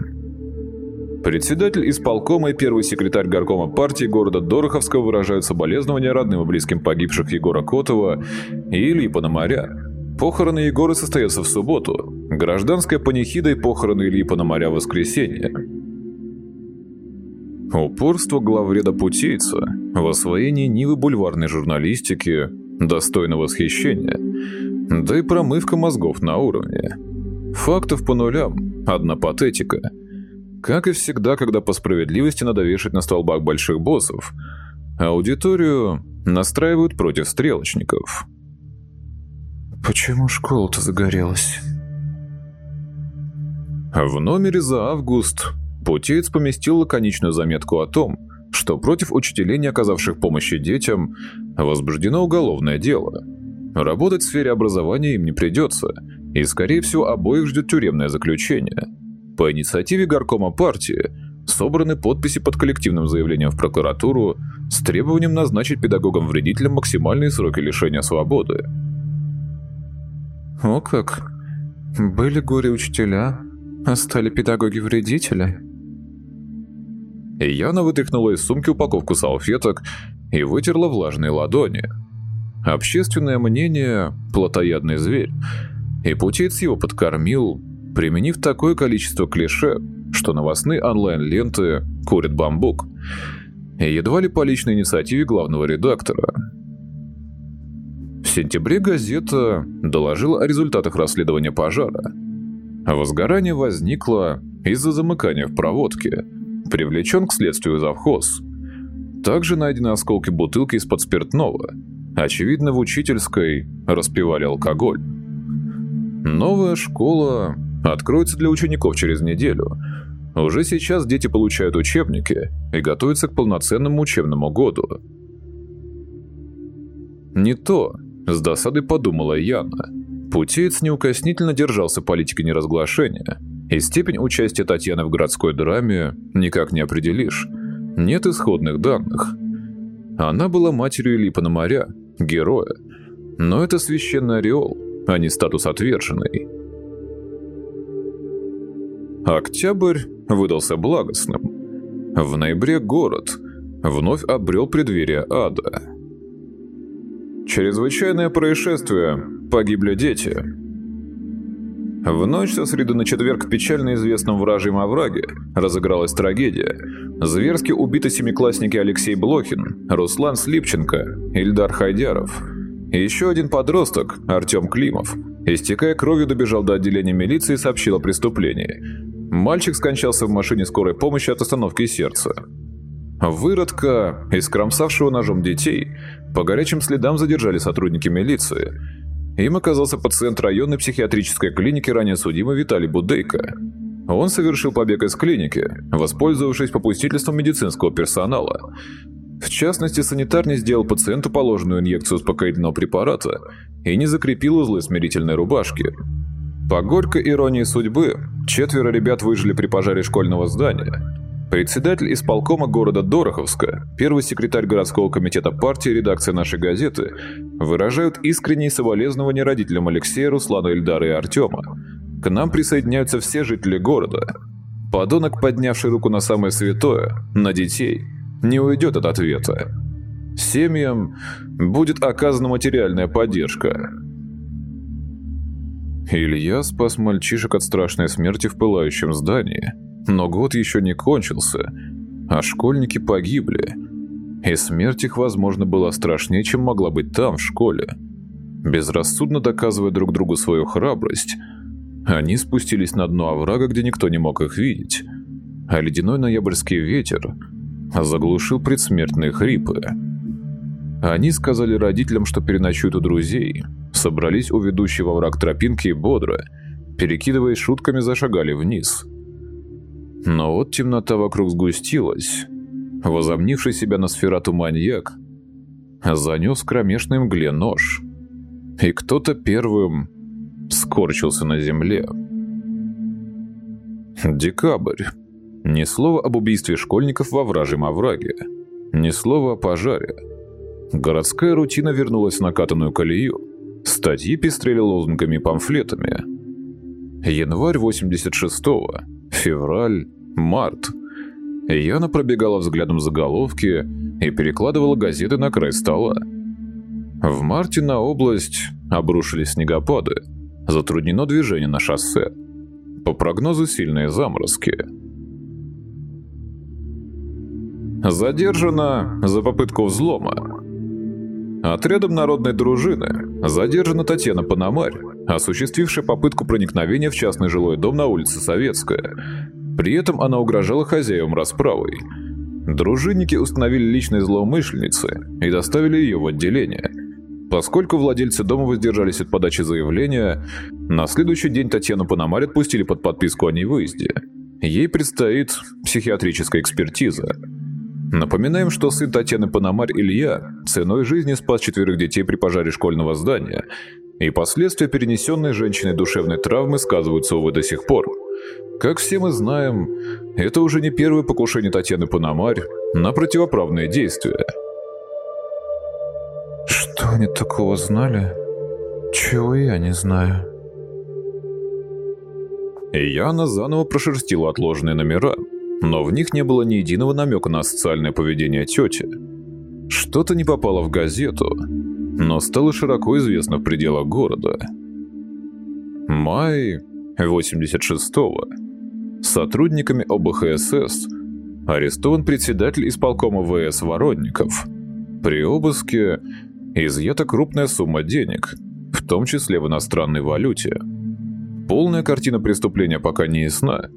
Председатель исполкома и первый секретарь горкома партии города Дороховского выражают соболезнования родным и близким погибших Егора Котова и Ильи Пономаря. Похороны Егора состоятся в субботу, гражданская панихида и похороны Ильи Пономаря в воскресенье. Упорство главреда путейца в освоении нивы бульварной журналистики достойно восхищения, да и промывка мозгов на уровне. Фактов по нулям, одна патетика. Как и всегда, когда по справедливости надо вешать на столбах больших боссов, аудиторию настраивают против стрелочников. «Почему школа-то загорелась?» В номере за август Путеец поместил лаконичную заметку о том, что против учителей, не оказавших помощи детям, возбуждено уголовное дело. Работать в сфере образования им не придется, и, скорее всего, обоих ждет тюремное заключение. По инициативе горкома партии собраны подписи под коллективным заявлением в прокуратуру с требованием назначить педагогам-вредителям максимальные сроки лишения свободы. «О как! Были горе-учителя, а стали педагоги-вредители?» Яна вытряхнула из сумки упаковку салфеток и вытерла влажные ладони. Общественное мнение – плотоядный зверь, и путец его подкормил, применив такое количество клише, что новостные онлайн-ленты курят бамбук. Едва ли по личной инициативе главного редактора. В сентябре газета доложила о результатах расследования пожара. Возгорание возникло из-за замыкания в проводке – Привлечен к следствию завхоз. Также найдены осколки бутылки из-под спиртного. Очевидно, в учительской распивали алкоголь. Новая школа откроется для учеников через неделю. Уже сейчас дети получают учебники и готовятся к полноценному учебному году. Не то, с досадой подумала Яна. Путеец неукоснительно держался политики неразглашения – и степень участия Татьяны в городской драме никак не определишь. Нет исходных данных. Она была матерью Ильи Пономаря, героя. Но это священный ореол, а не статус отверженный. Октябрь выдался благостным. В ноябре город вновь обрел преддверие ада. Чрезвычайное происшествие. Погибли дети. В ночь со среды на четверг в печально известном вражьем овраге разыгралась трагедия. Зверски убиты семиклассники Алексей Блохин, Руслан Слипченко, Ильдар Хайдяров. И еще один подросток, Артем Климов, истекая кровью добежал до отделения милиции и сообщил о преступлении. Мальчик скончался в машине скорой помощи от остановки сердца. Выродка, искромсавшего ножом детей, по горячим следам задержали сотрудники милиции – им оказался пациент районной психиатрической клиники, ранее судимый Виталий Будейко. Он совершил побег из клиники, воспользовавшись попустительством медицинского персонала. В частности, санитар не сделал пациенту положенную инъекцию успокоительного препарата и не закрепил узлы смирительной рубашки. По горькой иронии судьбы, четверо ребят выжили при пожаре школьного здания – Председатель исполкома города Дороховска, первый секретарь городского комитета партии редакции нашей газеты выражают искренние соболезнования родителям Алексея, Руслана, Ильдара и Артема. К нам присоединяются все жители города. Подонок, поднявший руку на самое святое, на детей, не уйдет от ответа. Семьям будет оказана материальная поддержка. Илья спас мальчишек от страшной смерти в пылающем здании – но год еще не кончился, а школьники погибли. И смерть их, возможно, была страшнее, чем могла быть там, в школе. Безрассудно доказывая друг другу свою храбрость, они спустились на дно оврага, где никто не мог их видеть, а ледяной ноябрьский ветер заглушил предсмертные хрипы. Они сказали родителям, что переночуют у друзей, собрались у ведущего враг тропинки и бодро, перекидываясь шутками, зашагали вниз – но вот темнота вокруг сгустилась. Возомнивший себя на сферату маньяк занес в кромешной мгле нож. И кто-то первым скорчился на земле. Декабрь. Ни слова об убийстве школьников во вражьем овраге. Ни слова о пожаре. Городская рутина вернулась в накатанную колею. Статьи пестрели лозунгами и памфлетами. Январь 86-го февраль, март. Яна пробегала взглядом заголовки и перекладывала газеты на край стола. В марте на область обрушились снегопады. Затруднено движение на шоссе. По прогнозу сильные заморозки. Задержана за попытку взлома. Отрядом народной дружины задержана Татьяна Пономарь, осуществившая попытку проникновения в частный жилой дом на улице Советская. При этом она угрожала хозяевам расправой. Дружинники установили личность злоумышленницы и доставили ее в отделение. Поскольку владельцы дома воздержались от подачи заявления, на следующий день Татьяну Пономарь отпустили под подписку о невыезде. Ей предстоит психиатрическая экспертиза. Напоминаем, что сын Татьяны Пономарь Илья ценой жизни спас четверых детей при пожаре школьного здания, и последствия перенесенной женщиной душевной травмы сказываются, увы, до сих пор. Как все мы знаем, это уже не первое покушение Татьяны Пономарь на противоправные действия. Что они такого знали, чего я не знаю? Яна заново прошерстила отложенные номера – но в них не было ни единого намека на социальное поведение тети. Что-то не попало в газету, но стало широко известно в пределах города. Май 86-го. Сотрудниками ОБХСС арестован председатель исполкома ВС Воротников. При обыске изъята крупная сумма денег, в том числе в иностранной валюте. Полная картина преступления пока не ясна,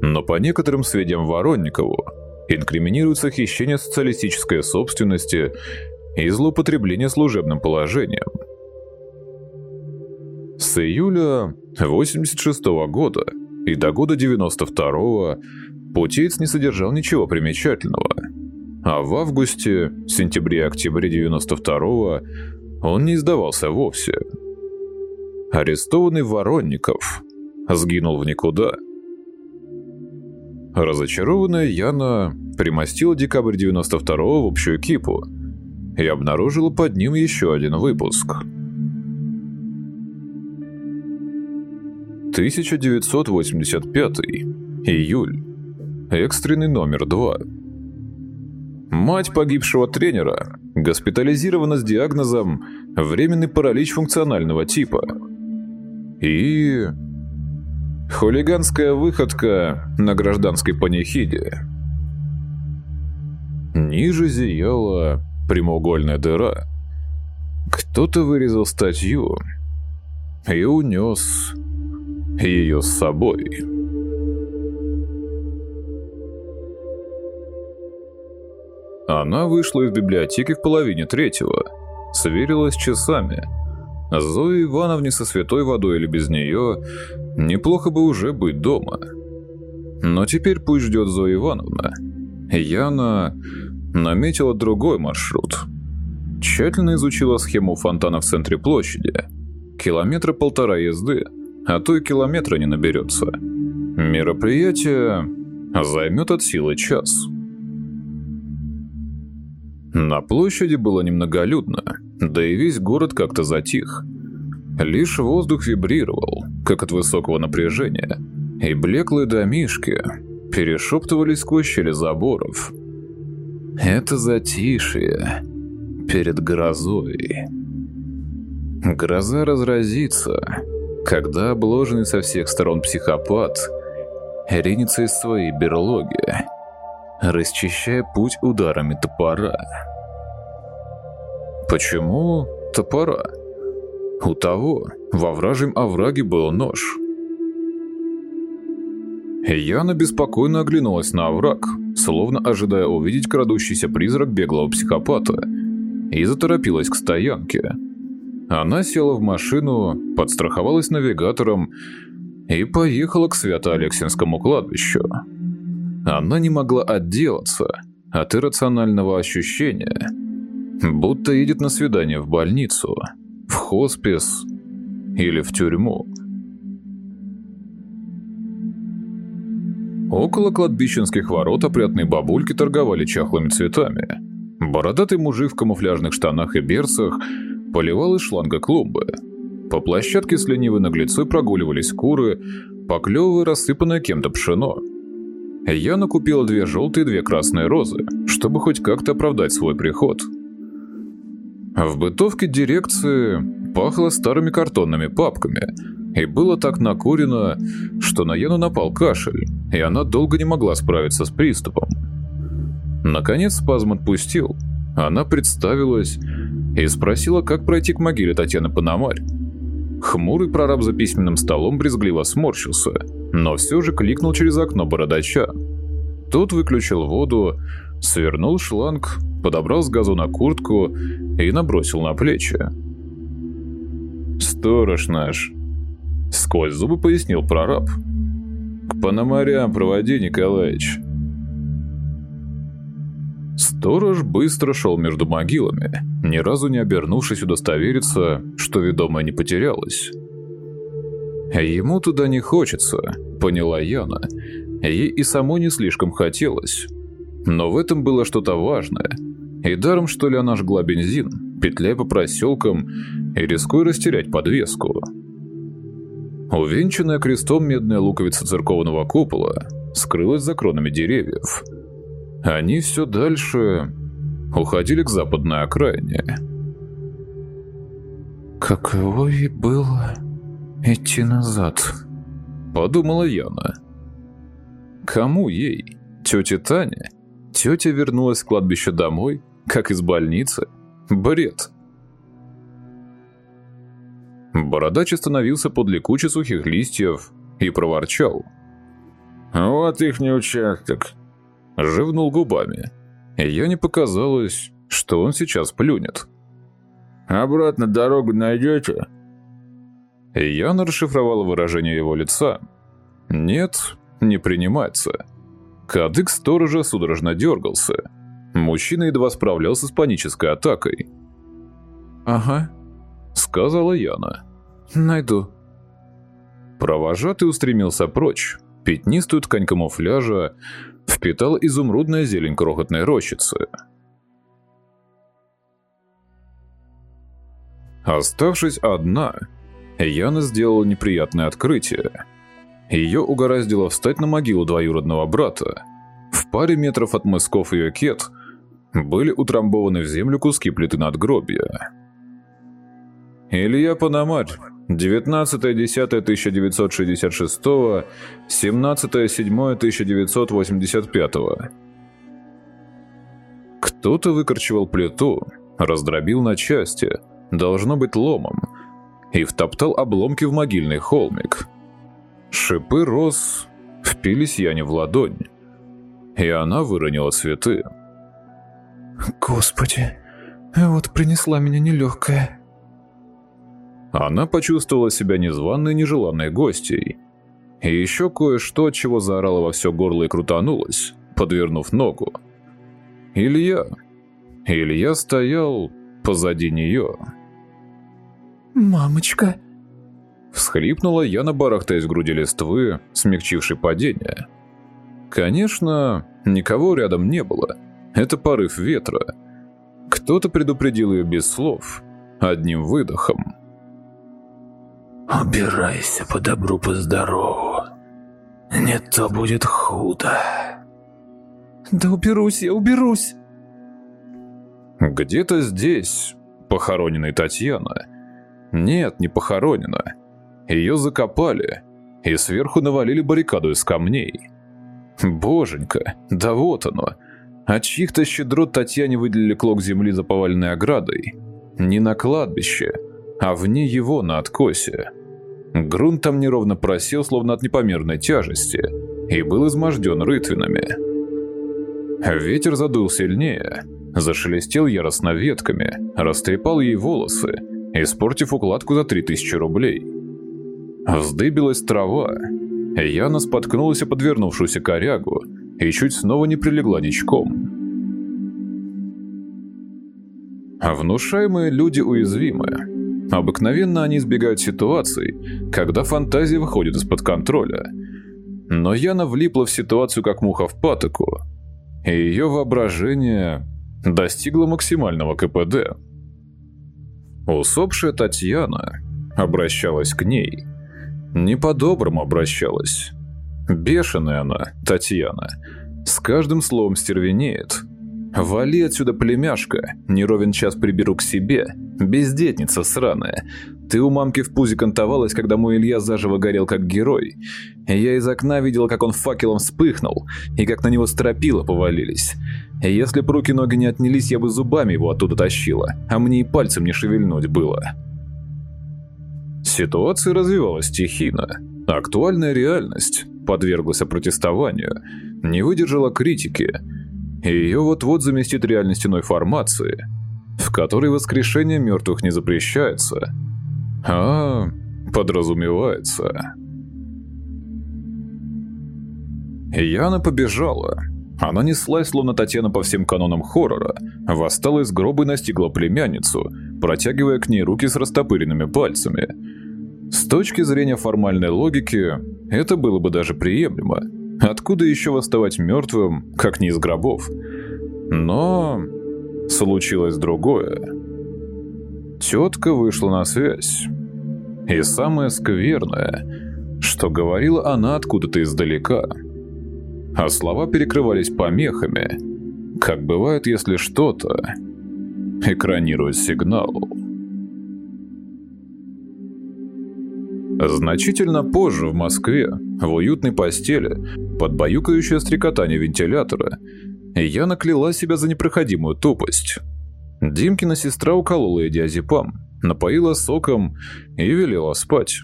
но по некоторым сведениям Воронникову инкриминируется хищение социалистической собственности и злоупотребление служебным положением. С июля 86 -го года и до года 92 путеец не содержал ничего примечательного. А в августе, сентябре и октябре 92 он не издавался вовсе. Арестованный Воронников сгинул в никуда – Разочарованная Яна примостила декабрь 92-го в общую кипу и обнаружила под ним еще один выпуск. 1985. Июль. Экстренный номер 2. Мать погибшего тренера госпитализирована с диагнозом «временный паралич функционального типа». И... хулиганская выходка на гражданской панихиде. Ниже зияла прямоугольная дыра. Кто-то вырезал статью и унес ее с собой. Она вышла из библиотеки в половине третьего, сверилась часами. Зои Ивановне со святой водой или без нее неплохо бы уже быть дома. Но теперь пусть ждет Зоя Ивановна. Яна наметила другой маршрут. Тщательно изучила схему фонтана в центре площади. Километра полтора езды, а то и километра не наберется. Мероприятие займет от силы час. На площади было немноголюдно, да и весь город как-то затих. Лишь воздух вибрировал, как от высокого напряжения, и блеклые домишки перешептывались сквозь щели заборов. Это затишье перед грозой. Гроза разразится, когда обложенный со всех сторон психопат ринется из своей берлоги расчищая путь ударами топора. Почему топора? У того во вражьем овраге был нож. Яна беспокойно оглянулась на овраг, словно ожидая увидеть крадущийся призрак беглого психопата, и заторопилась к стоянке. Она села в машину, подстраховалась навигатором и поехала к Свято-Алексинскому кладбищу. Она не могла отделаться от иррационального ощущения, будто едет на свидание в больницу, в хоспис или в тюрьму. Около кладбищенских ворот опрятные бабульки торговали чахлыми цветами. Бородатый мужик в камуфляжных штанах и берцах поливал из шланга клумбы. По площадке с ленивой наглецой прогуливались куры, поклевывая рассыпанное кем-то пшено – я накупила две желтые и две красные розы, чтобы хоть как-то оправдать свой приход. В бытовке дирекции пахло старыми картонными папками, и было так накурено, что на Яну напал кашель, и она долго не могла справиться с приступом. Наконец спазм отпустил, она представилась и спросила, как пройти к могиле Татьяны Пономарь. Хмурый прораб за письменным столом брезгливо сморщился, но все же кликнул через окно бородача. Тот выключил воду, свернул шланг, подобрал с газона куртку и набросил на плечи. «Сторож наш», — сквозь зубы пояснил прораб. «К Пономарям проводи, Николаевич». Сторож быстро шел между могилами, ни разу не обернувшись удостовериться, что ведомая не потерялась. «Ему туда не хочется», — поняла Яна. Ей и самой не слишком хотелось. Но в этом было что-то важное. И даром, что ли, она жгла бензин, петляя по проселкам и рискуя растерять подвеску. Увенчанная крестом медная луковица церковного купола скрылась за кронами деревьев — они все дальше уходили к западной окраине. «Каково и было идти назад», — подумала Яна. «Кому ей? Тете Тане? Тетя вернулась с кладбища домой, как из больницы? Бред!» Бородач остановился подле кучи сухих листьев и проворчал. «Вот их не участок живнул губами. Я не показалось, что он сейчас плюнет. «Обратно дорогу найдете?» Яна расшифровала выражение его лица. «Нет, не принимается». Кадык сторожа судорожно дергался. Мужчина едва справлялся с панической атакой. «Ага», — сказала Яна. «Найду». Провожатый устремился прочь. Пятнистую ткань камуфляжа впитал изумрудная зелень крохотной рощицы. Оставшись одна, Яна сделала неприятное открытие. Ее угораздило встать на могилу двоюродного брата. В паре метров от мысков ее кет были утрамбованы в землю куски плиты надгробия. Илья Пономарь, 19.10.1966, 17.07.1985. Кто-то выкорчевал плиту, раздробил на части, должно быть ломом, и втоптал обломки в могильный холмик. Шипы роз впились Яне в ладонь, и она выронила цветы. «Господи, вот принесла меня нелегкая». Она почувствовала себя незваной нежеланной гостьей. И еще кое-что, чего заорала во все горло и крутанулась, подвернув ногу. Илья. Илья стоял позади нее. «Мамочка!» Всхлипнула Яна, барахтаясь в груди листвы, смягчившей падение. Конечно, никого рядом не было. Это порыв ветра. Кто-то предупредил ее без слов, одним выдохом. «Убирайся по добру, по здорову. Не то будет худо». «Да уберусь я, уберусь!» Где-то здесь похоронена Татьяна. Нет, не похоронена. Ее закопали, и сверху навалили баррикаду из камней. Боженька, да вот оно. От чьих-то щедрот Татьяне выделили клок земли за поваленной оградой. Не на кладбище, а вне его на откосе. Грунт там неровно просел, словно от непомерной тяжести, и был изможден рытвинами. Ветер задул сильнее, зашелестел яростно ветками, растрепал ей волосы, испортив укладку за 3000 рублей. Вздыбилась трава. Яна споткнулась о подвернувшуюся корягу и чуть снова не прилегла ничком. Внушаемые люди уязвимы. Обыкновенно они избегают ситуаций, когда фантазия выходит из-под контроля. Но Яна влипла в ситуацию как муха в патоку, и ее воображение достигло максимального КПД. Усопшая Татьяна обращалась к ней. Не по-доброму обращалась. Бешеная она, Татьяна. С каждым словом стервенеет. «Вали отсюда, племяшка, не ровен час приберу к себе. Бездетница сраная. Ты у мамки в пузе кантовалась, когда мой Илья заживо горел как герой. Я из окна видела, как он факелом вспыхнул, и как на него стропила повалились. Если б руки-ноги не отнялись, я бы зубами его оттуда тащила, а мне и пальцем не шевельнуть было». Ситуация развивалась стихийно. Актуальная реальность подверглась опротестованию, не выдержала критики – ее вот-вот заместит реальность иной формации, в которой воскрешение мертвых не запрещается, а подразумевается. Яна побежала. Она неслась, словно Татьяна по всем канонам хоррора, восстала из гроба и настигла племянницу, протягивая к ней руки с растопыренными пальцами. С точки зрения формальной логики, это было бы даже приемлемо – Откуда еще восставать мертвым, как не из гробов? Но случилось другое. Тетка вышла на связь. И самое скверное, что говорила она откуда-то издалека. А слова перекрывались помехами, как бывает, если что-то экранирует сигнал. Значительно позже в Москве, в уютной постели, под баюкающее стрекотание вентилятора, я накляла себя за непроходимую тупость. Димкина сестра уколола диазепам, напоила соком и велела спать.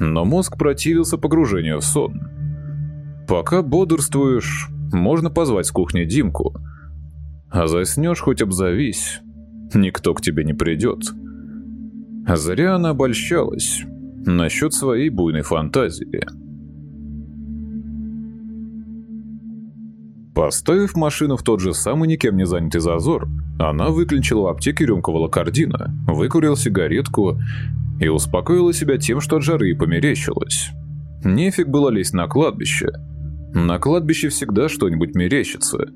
Но мозг противился погружению в сон. Пока бодрствуешь, можно позвать с кухни Димку. А заснешь хоть обзовись, никто к тебе не придет. Зря она обольщалась насчет своей буйной фантазии. Поставив машину в тот же самый никем не занятый зазор, она выключила в аптеке рюмку волокордина, выкурила сигаретку и успокоила себя тем, что от жары и померещилось. Нефиг было лезть на кладбище. На кладбище всегда что-нибудь мерещится.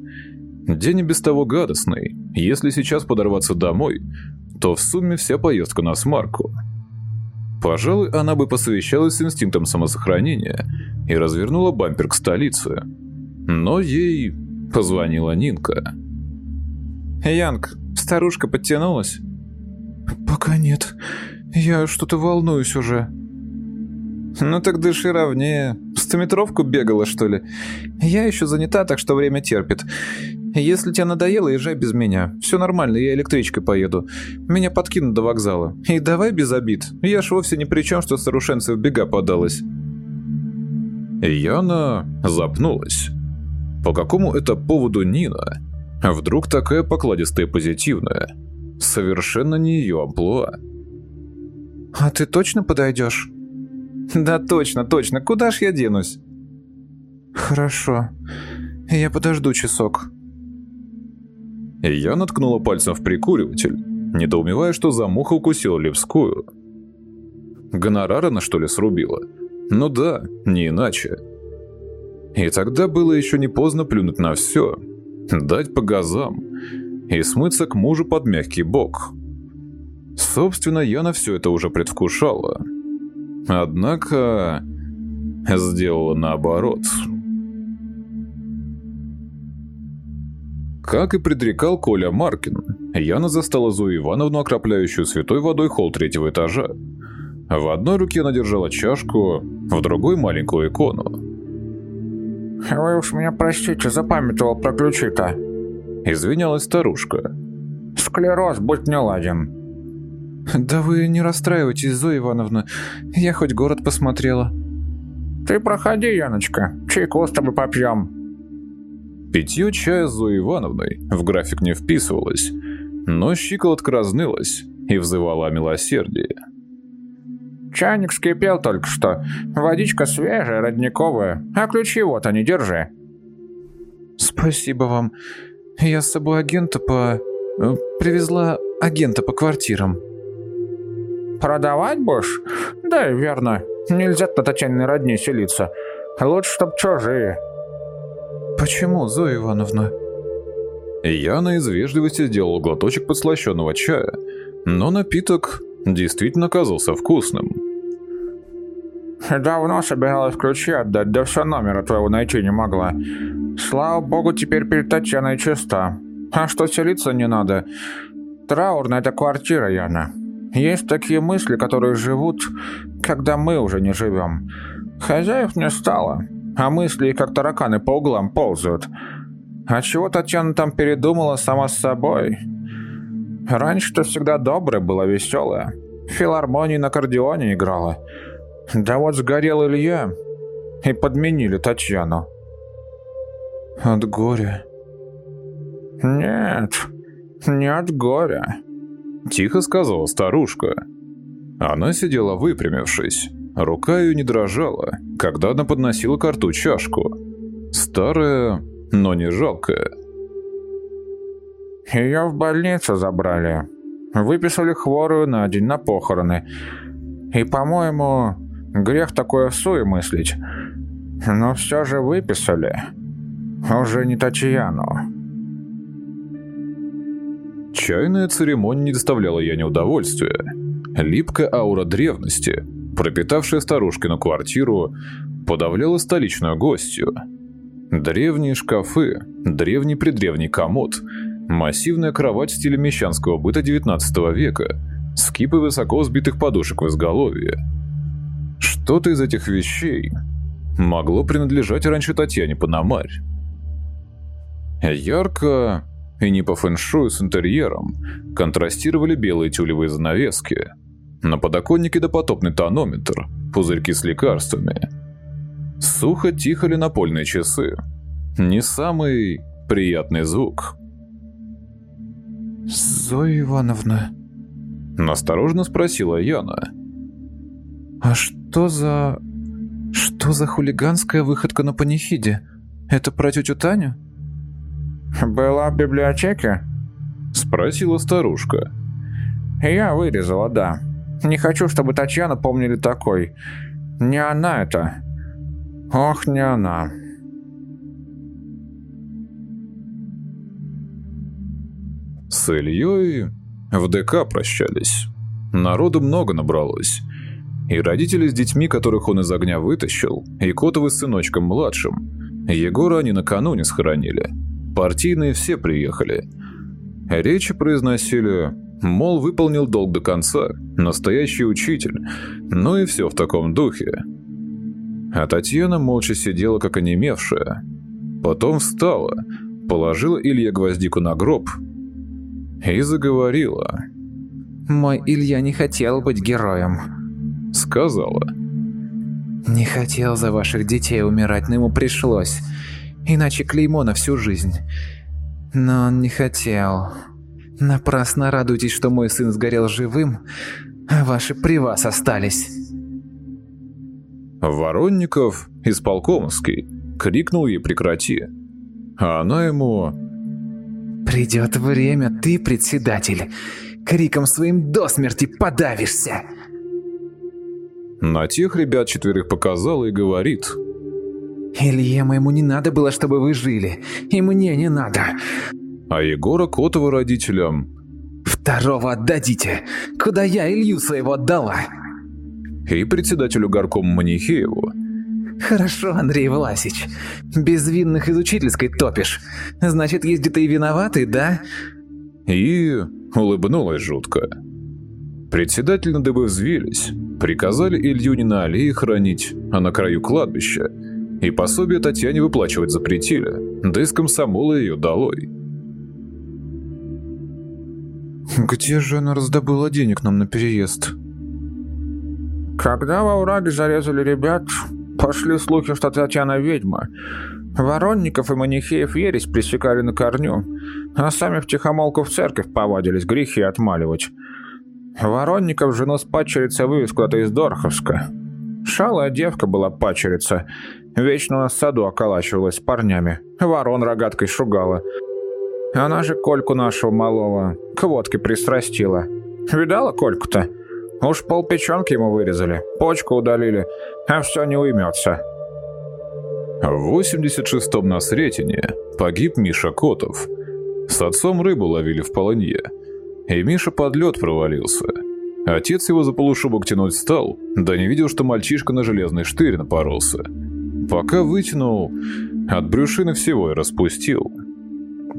День и без того гадостный. Если сейчас подорваться домой, то в сумме вся поездка на смарку – Пожалуй, она бы посовещалась с инстинктом самосохранения и развернула бампер к столице. Но ей позвонила Нинка. Янг, старушка подтянулась?» «Пока нет. Я что-то волнуюсь уже». «Ну так дыши ровнее. Стометровку бегала, что ли? Я еще занята, так что время терпит. Если тебе надоело, езжай без меня. Все нормально, я электричкой поеду. Меня подкинут до вокзала. И давай без обид. Я ж вовсе ни при чем, что старушенция в бега подалась». Яна запнулась. По какому это поводу Нина? Вдруг такая покладистая позитивная? Совершенно не ее амплуа. «А ты точно подойдешь?» (laughs) «Да точно, точно. Куда ж я денусь?» «Хорошо. Я подожду часок». Я наткнула пальцем в прикуриватель, недоумевая, что за муха укусила Левскую. Гонорар она, что ли, срубила? Ну да, не иначе. И тогда было еще не поздно плюнуть на все, дать по газам и смыться к мужу под мягкий бок. Собственно, я на все это уже предвкушала. Однако сделала наоборот. Как и предрекал Коля Маркин, Яна застала Зою Ивановну, окропляющую святой водой холл третьего этажа. В одной руке она держала чашку, в другой – маленькую икону. «Вы уж меня простите, запамятовал про ключи-то», – извинялась старушка. «Склероз, будь не ладен». «Да вы не расстраивайтесь, Зоя Ивановна, я хоть город посмотрела». «Ты проходи, Яночка, чайку с тобой попьем». Питье чая с Зоей Ивановной в график не вписывалось, но щиколотка разнылась и взывала о милосердии. «Чайник скипел только что. Водичка свежая, родниковая. А ключи вот они, держи». «Спасибо вам. Я с собой агента по... Э, привезла агента по квартирам». «Продавать будешь? Да, верно. Нельзя на Татьяниной родне селиться. Лучше, чтоб чужие». «Почему, Зоя Ивановна?» Яна из вежливости сделал глоточек подслащенного чая, но напиток действительно оказался вкусным. «Давно собиралась ключи отдать, да все номера твоего найти не могла. Слава богу, теперь перед Татьяной чиста. А что селиться не надо? Траурная это квартира, Яна. Есть такие мысли, которые живут, когда мы уже не живем. Хозяев не стало, а мысли как тараканы по углам ползают. А чего Татьяна там передумала сама с собой? Раньше-то всегда добрая была, веселая. В филармонии на аккордеоне играла. Да вот сгорел Илья, и подменили Татьяну. От горя? Нет, не от горя. Тихо сказала старушка. Она сидела выпрямившись. Рука ее не дрожала, когда она подносила к рту чашку. Старая, но не жалкая. Ее в больницу забрали. Выписали хворую на день на похороны. И, по-моему, грех такое суе мыслить. Но все же выписали. Уже не Татьяну. Чайная церемония не доставляла я неудовольствия. Липкая аура древности, пропитавшая старушкину квартиру, подавляла столичную гостью. Древние шкафы, древний-предревний комод, массивная кровать в стиле мещанского быта XIX века, скипы высоко сбитых подушек в изголовье. Что-то из этих вещей могло принадлежать раньше Татьяне Пономарь. Ярко и не по фэншую с интерьером контрастировали белые тюлевые занавески. На подоконнике допотопный тонометр, пузырьки с лекарствами. Сухо тихали напольные часы. Не самый приятный звук. «Зоя Ивановна...» Насторожно спросила Яна. «А что за... что за хулиганская выходка на панихиде? Это про тетю Таню?» «Была в библиотеке?» Спросила старушка. «Я вырезала, да. Не хочу, чтобы Татьяну помнили такой. Не она это. Ох, не она». С Ильей в ДК прощались. Народу много набралось. И родители с детьми, которых он из огня вытащил, и Котовы с сыночком младшим. Егора они накануне схоронили. Партийные все приехали. Речи произносили, мол, выполнил долг до конца, настоящий учитель, ну и все в таком духе. А Татьяна молча сидела, как онемевшая. Потом встала, положила Илье гвоздику на гроб и заговорила. «Мой Илья не хотел быть героем», Сказала. Не хотел за ваших детей умирать, но ему пришлось. Иначе клеймо на всю жизнь. Но он не хотел. Напрасно радуйтесь, что мой сын сгорел живым, а ваши при вас остались. Воронников, исполкомовский, крикнул ей «прекрати». А она ему Придет время, ты, председатель, криком своим до смерти подавишься. на тех ребят четверых показала и говорит Илье моему не надо было, чтобы вы жили. И мне не надо. А Егора Котова родителям Второго отдадите. Куда я Илью своего отдала? и председателю горкома Манихееву. Хорошо, Андрей Власич. Безвинных из учительской топишь. Значит, есть где-то и виноватый, да? И улыбнулась жутко. Председатель на дыбы взвились, приказали Илью не на аллее хранить, а на краю кладбища, и пособие Татьяне выплачивать запретили, да из комсомола ее долой. Где же она раздобыла денег нам на переезд? Когда во враге зарезали ребят, пошли слухи, что Татьяна ведьма. Воронников и Манихеев ересь пресекали на корню, а сами втихомолку в церковь повадились грехи отмаливать. Воронников жену с падчерицей вывез куда-то из Дорховска. Шалая девка была падчерица, вечно в саду околачивалась с парнями, ворон рогаткой шугала. Она же Кольку нашего малого к водке пристрастила. Видала Кольку-то? Уж полпеченки ему вырезали, почку удалили, а все не уймется. В 86-м на Сретенье погиб Миша Котов. С отцом рыбу ловили в полынье. И Миша под лед провалился. Отец его за полушубок тянуть стал, да не видел, что мальчишка на железный штырь напоролся. Пока вытянул, от брюшины всего и распустил.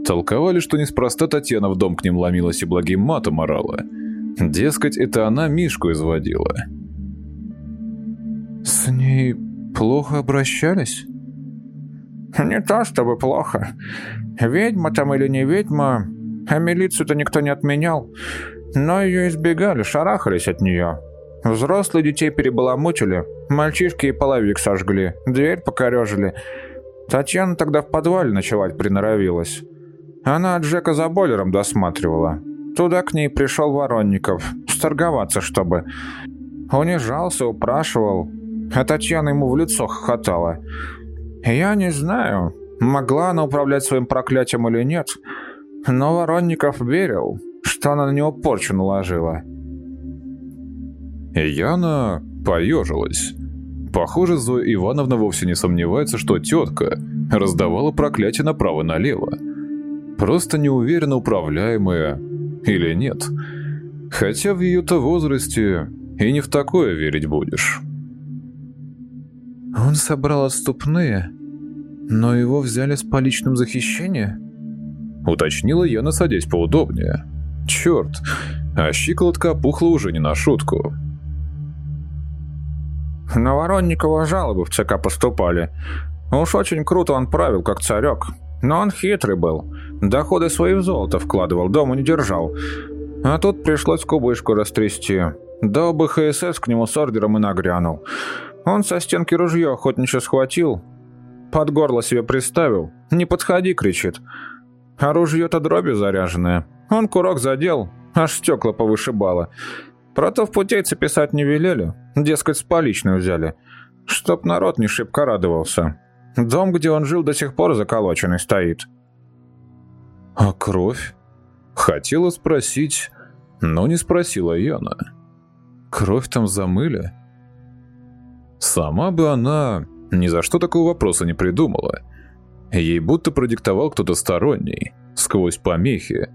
Толковали, что неспроста Татьяна в дом к ним ломилась и благим матом орала. Дескать, это она Мишку изводила. С ней плохо обращались? Не то чтобы плохо. Ведьма там или не ведьма, а милицию-то никто не отменял. Но ее избегали, шарахались от нее. Взрослые детей перебаламутили, мальчишки и половик сожгли, дверь покорежили. Татьяна тогда в подвале ночевать приноровилась. Она от Джека за бойлером досматривала. Туда к ней пришел Воронников, сторговаться чтобы. Унижался, упрашивал, а Татьяна ему в лицо хохотала. Я не знаю, могла она управлять своим проклятием или нет, но Воронников верил, что она на него порчу наложила. Яна поежилась. Похоже, Зоя Ивановна вовсе не сомневается, что тетка раздавала проклятие направо-налево. Просто неуверенно управляемая или нет. Хотя в ее-то возрасте и не в такое верить будешь. Он собрал отступные, но его взяли с поличным захищения? Уточнила Яна, садясь поудобнее. Черт, а щиколотка опухла уже не на шутку. На Воронникова жалобы в ЦК поступали. Уж очень круто он правил, как царек. Но он хитрый был. Доходы свои в золото вкладывал, дома не держал. А тут пришлось кубышку растрясти. Да БХСС к нему с ордером и нагрянул. Он со стенки ружье охотничье схватил, под горло себе приставил. «Не подходи!» — кричит. А ружье-то дробью заряженное. Он курок задел, аж стекла повышибало. Про то в путейце писать не велели, дескать, с поличной взяли. Чтоб народ не шибко радовался. Дом, где он жил, до сих пор заколоченный стоит. А кровь? Хотела спросить, но не спросила Яна. Кровь там замыли? Сама бы она ни за что такого вопроса не придумала. Ей будто продиктовал кто-то сторонний, сквозь помехи.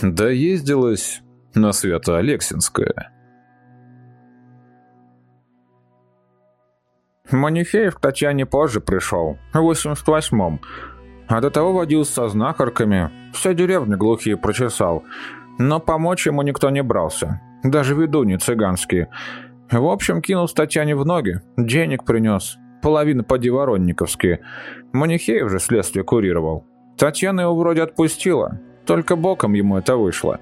Да ездилась на Свято-Алексинское. Манифеев к Татьяне позже пришел, в 88-м. А до того водился со знахарками, Все деревни глухие прочесал. Но помочь ему никто не брался. Даже ведуньи цыганские. В общем, кинул Татьяне в ноги. Денег принес. Половина поди воронниковские. Манихеев же следствие курировал. Татьяна его вроде отпустила. Только боком ему это вышло.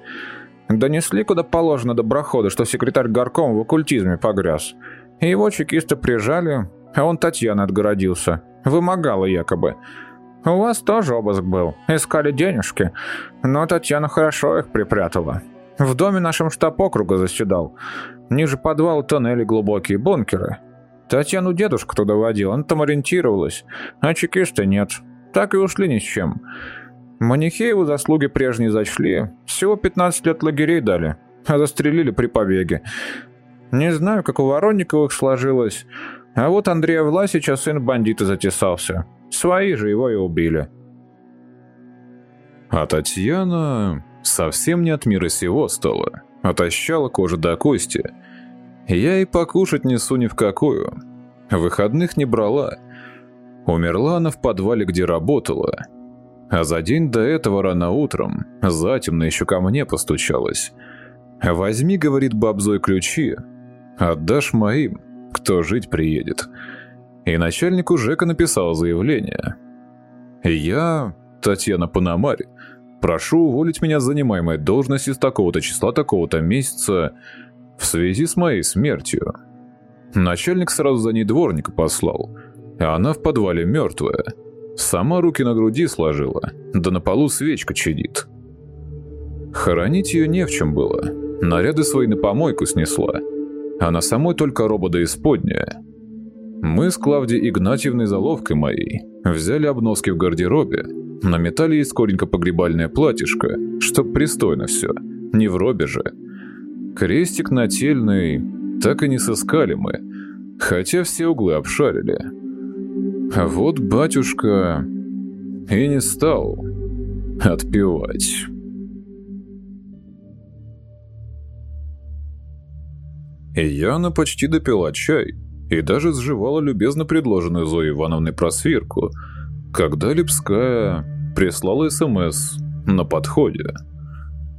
Донесли куда положено доброхода, что секретарь горком в оккультизме погряз. И его чекисты прижали, а он Татьяна отгородился. Вымогала якобы. У вас тоже обыск был. Искали денежки. Но Татьяна хорошо их припрятала. В доме нашем штаб округа заседал. Ниже подвал тоннели глубокие бункеры. Татьяну дедушка туда водил, она там ориентировалась. А чекисты нет. Так и ушли ни с чем. Манихееву заслуги прежние зачли. Всего 15 лет лагерей дали. А застрелили при побеге. Не знаю, как у Воронниковых сложилось. А вот Андрея Власича сын бандита затесался. Свои же его и убили. А Татьяна совсем не от мира сего стала. Отощала кожу до кости. Я и покушать несу ни в какую. Выходных не брала. Умерла она в подвале, где работала. А за день до этого рано утром затемно еще ко мне постучалась. «Возьми, — говорит бабзой, — ключи. Отдашь моим, кто жить приедет». И начальнику ЖЭКа написал заявление. «Я, Татьяна Пономарь, прошу уволить меня с занимаемой должности с такого-то числа такого-то месяца в связи с моей смертью». Начальник сразу за ней дворника послал, а она в подвале мертвая. Сама руки на груди сложила, да на полу свечка чадит. Хоронить ее не в чем было. Наряды свои на помойку снесла, а на самой только роба да исподняя. Мы с Клавдией Игнатьевной заловкой моей взяли обноски в гардеробе, наметали ей скоренько погребальное платьишко, чтоб пристойно все, не в робе же. Крестик нательный так и не сыскали мы, хотя все углы обшарили. А вот батюшка и не стал отпевать. Яна почти допила чай и даже сживала любезно предложенную Зоей Ивановной просвирку, когда Липская прислала СМС на подходе.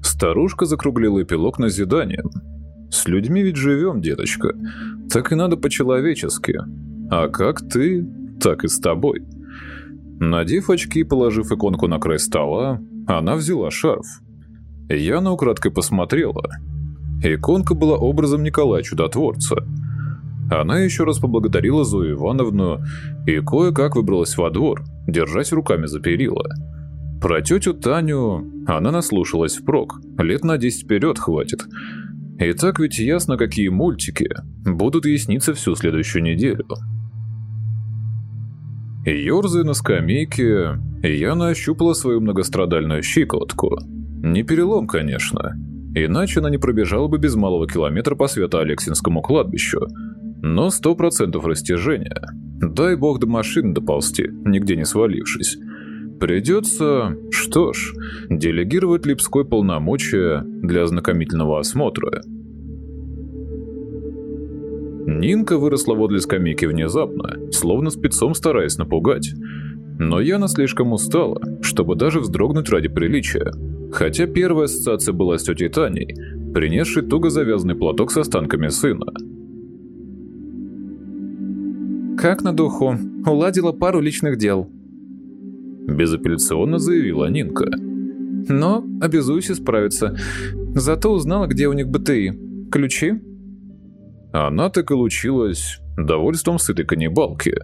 Старушка закруглила эпилог назиданием. «С людьми ведь живем, деточка. Так и надо по-человечески. А как ты, так и с тобой». Надев очки и положив иконку на край стола, она взяла шарф. Яна украдкой посмотрела. Иконка была образом Николая Чудотворца – она еще раз поблагодарила Зою Ивановну и кое-как выбралась во двор, держась руками за перила. Про тетю Таню она наслушалась впрок, лет на 10 вперед хватит. И так ведь ясно, какие мультики будут ясниться всю следующую неделю. Ёрзая на скамейке, Яна ощупала свою многострадальную щиколотку. Не перелом, конечно. Иначе она не пробежала бы без малого километра по Свято-Алексинскому кладбищу, но сто процентов растяжения. Дай бог до машины доползти, нигде не свалившись. Придется, что ж, делегировать Липской полномочия для ознакомительного осмотра. Нинка выросла возле скамейки внезапно, словно спецом стараясь напугать. Но Яна слишком устала, чтобы даже вздрогнуть ради приличия. Хотя первая ассоциация была с тетей Таней, принесшей туго завязанный платок с останками сына – «Как на духу. Уладила пару личных дел». Безапелляционно заявила Нинка. «Но обязуюсь исправиться. Зато узнала, где у них БТИ. Ключи?» Она так и лучилась довольством сытой каннибалки.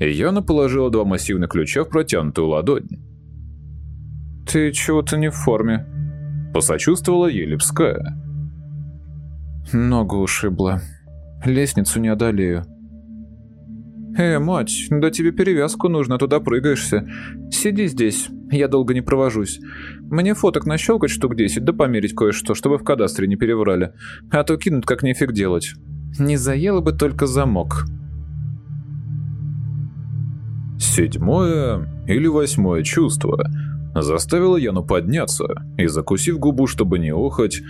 Яна положила два массивных ключа в протянутую ладонь. «Ты чего-то не в форме», — посочувствовала ей. «Ногу ушибла. Лестницу не одолею», «Э, мать, да тебе перевязку нужно, туда прыгаешься. Сиди здесь, я долго не провожусь. Мне фоток нащелкать штук 10, да померить кое-что, чтобы в кадастре не переврали. А то кинут как нефиг делать. Не заело бы только замок». Седьмое или восьмое чувство заставило Яну подняться и, закусив губу, чтобы не охать,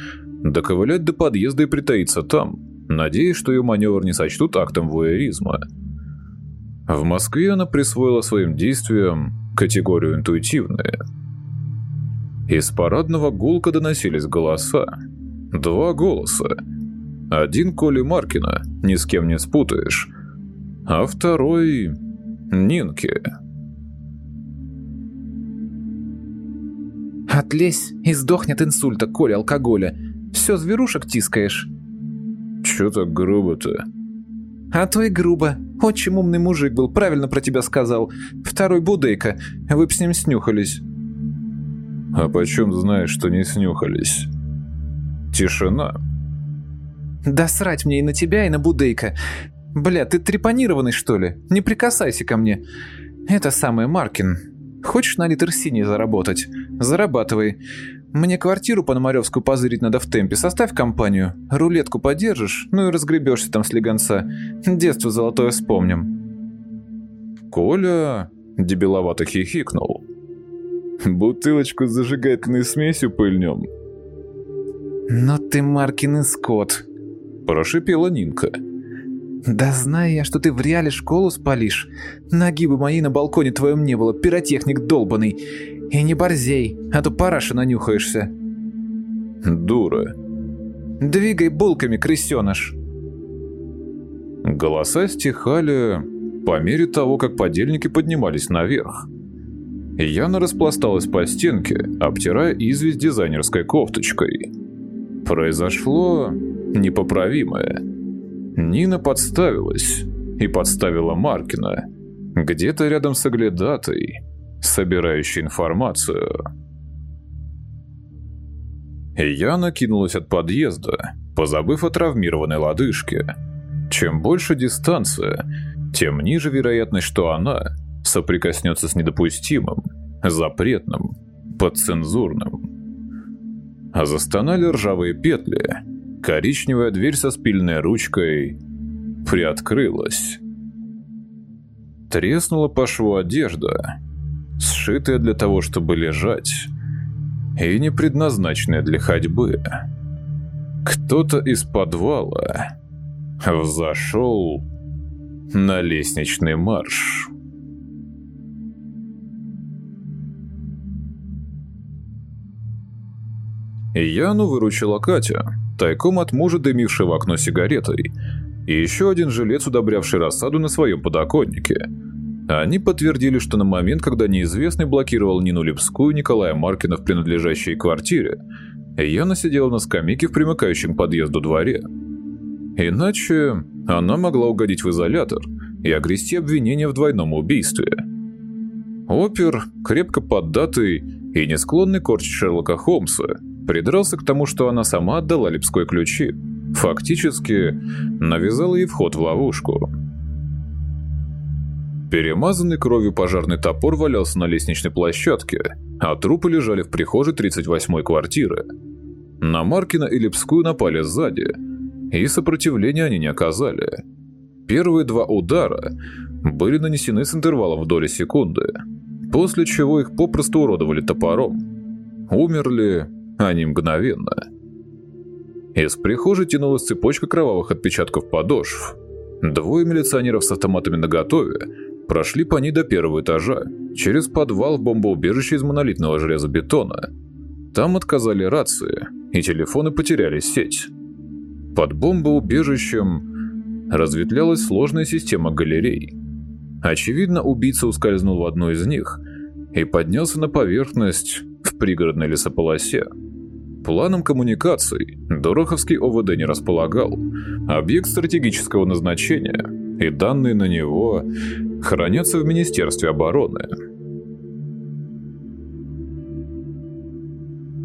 доковылять до подъезда и притаиться там, надеясь, что ее маневр не сочтут актом вуэризма. В Москве она присвоила своим действиям категорию интуитивные. Из парадного гулка доносились голоса. Два голоса. Один Коли Маркина, ни с кем не спутаешь, а второй Нинки. «Отлезь и сдохни от инсульта, Коля, алкоголя. Все зверушек тискаешь». «Чё так грубо-то?» «А то и грубо. Очень умный мужик был, правильно про тебя сказал. Второй Будейка. Вы б с ним снюхались». «А почем знаешь, что не снюхались?» Тишина. «Да срать мне и на тебя, и на Будейка. Бля, ты трепанированный, что ли? Не прикасайся ко мне. Это самое, Маркин. Хочешь на литр синий заработать? Зарабатывай. Мне квартиру Пономаревскую позырить надо в темпе. Составь компанию. Рулетку подержишь, ну и разгребешься там с легонца. Детство золотое вспомним». Коля дебиловато хихикнул. «Бутылочку с зажигательной смесью пыльнем». «Ну ты, Маркин и скот», – прошипела Нинка. «Да знаю я, что ты в реале школу спалишь. Ноги бы моей на балконе твоем не было, пиротехник долбанный. И не борзей, а то параши нанюхаешься». «Дура». «Двигай булками, крысеныш». Голоса стихали по мере того, как подельники поднимались наверх. Яна распласталась по стенке, обтирая известь дизайнерской кофточкой. Произошло непоправимое. Нина подставилась и подставила Маркина, где-то рядом с оглядатой, собирающей информацию. Яна кинулась от подъезда, позабыв о травмированной лодыжке. Чем больше дистанция, тем ниже вероятность, что она соприкоснется с недопустимым, запретным, подцензурным. А застонали ржавые петли, коричневая дверь со спильной ручкой приоткрылась. Треснула по шву одежда, сшитая для того, чтобы лежать, и не предназначенная для ходьбы. Кто-то из подвала взошел на лестничный марш. Яну выручила Катя, тайком от мужа дымивший в окно сигаретой, и еще один жилец, удобрявший рассаду на своем подоконнике. Они подтвердили, что на момент, когда неизвестный блокировал Нину Лепскую Николая Маркина в принадлежащей квартире, Яна сидела на скамейке в примыкающем подъезду дворе. Иначе она могла угодить в изолятор и огрести обвинение в двойном убийстве. Опер, крепко поддатый и не склонный корчить Шерлока Холмса, придрался к тому, что она сама отдала Липской ключи. Фактически, навязала ей вход в ловушку. Перемазанный кровью пожарный топор валялся на лестничной площадке, а трупы лежали в прихожей 38-й квартиры. На Маркина и Липскую напали сзади, и сопротивления они не оказали. Первые два удара были нанесены с интервалом в доли секунды, после чего их попросту уродовали топором. Умерли они мгновенно. Из прихожей тянулась цепочка кровавых отпечатков подошв. Двое милиционеров с автоматами наготове прошли по ней до первого этажа, через подвал в бомбоубежище из монолитного железобетона. Там отказали рации, и телефоны потеряли сеть. Под бомбоубежищем разветвлялась сложная система галерей. Очевидно, убийца ускользнул в одну из них и поднялся на поверхность в пригородной лесополосе. Планом коммуникаций Дороховский ОВД не располагал. Объект стратегического назначения и данные на него хранятся в Министерстве обороны.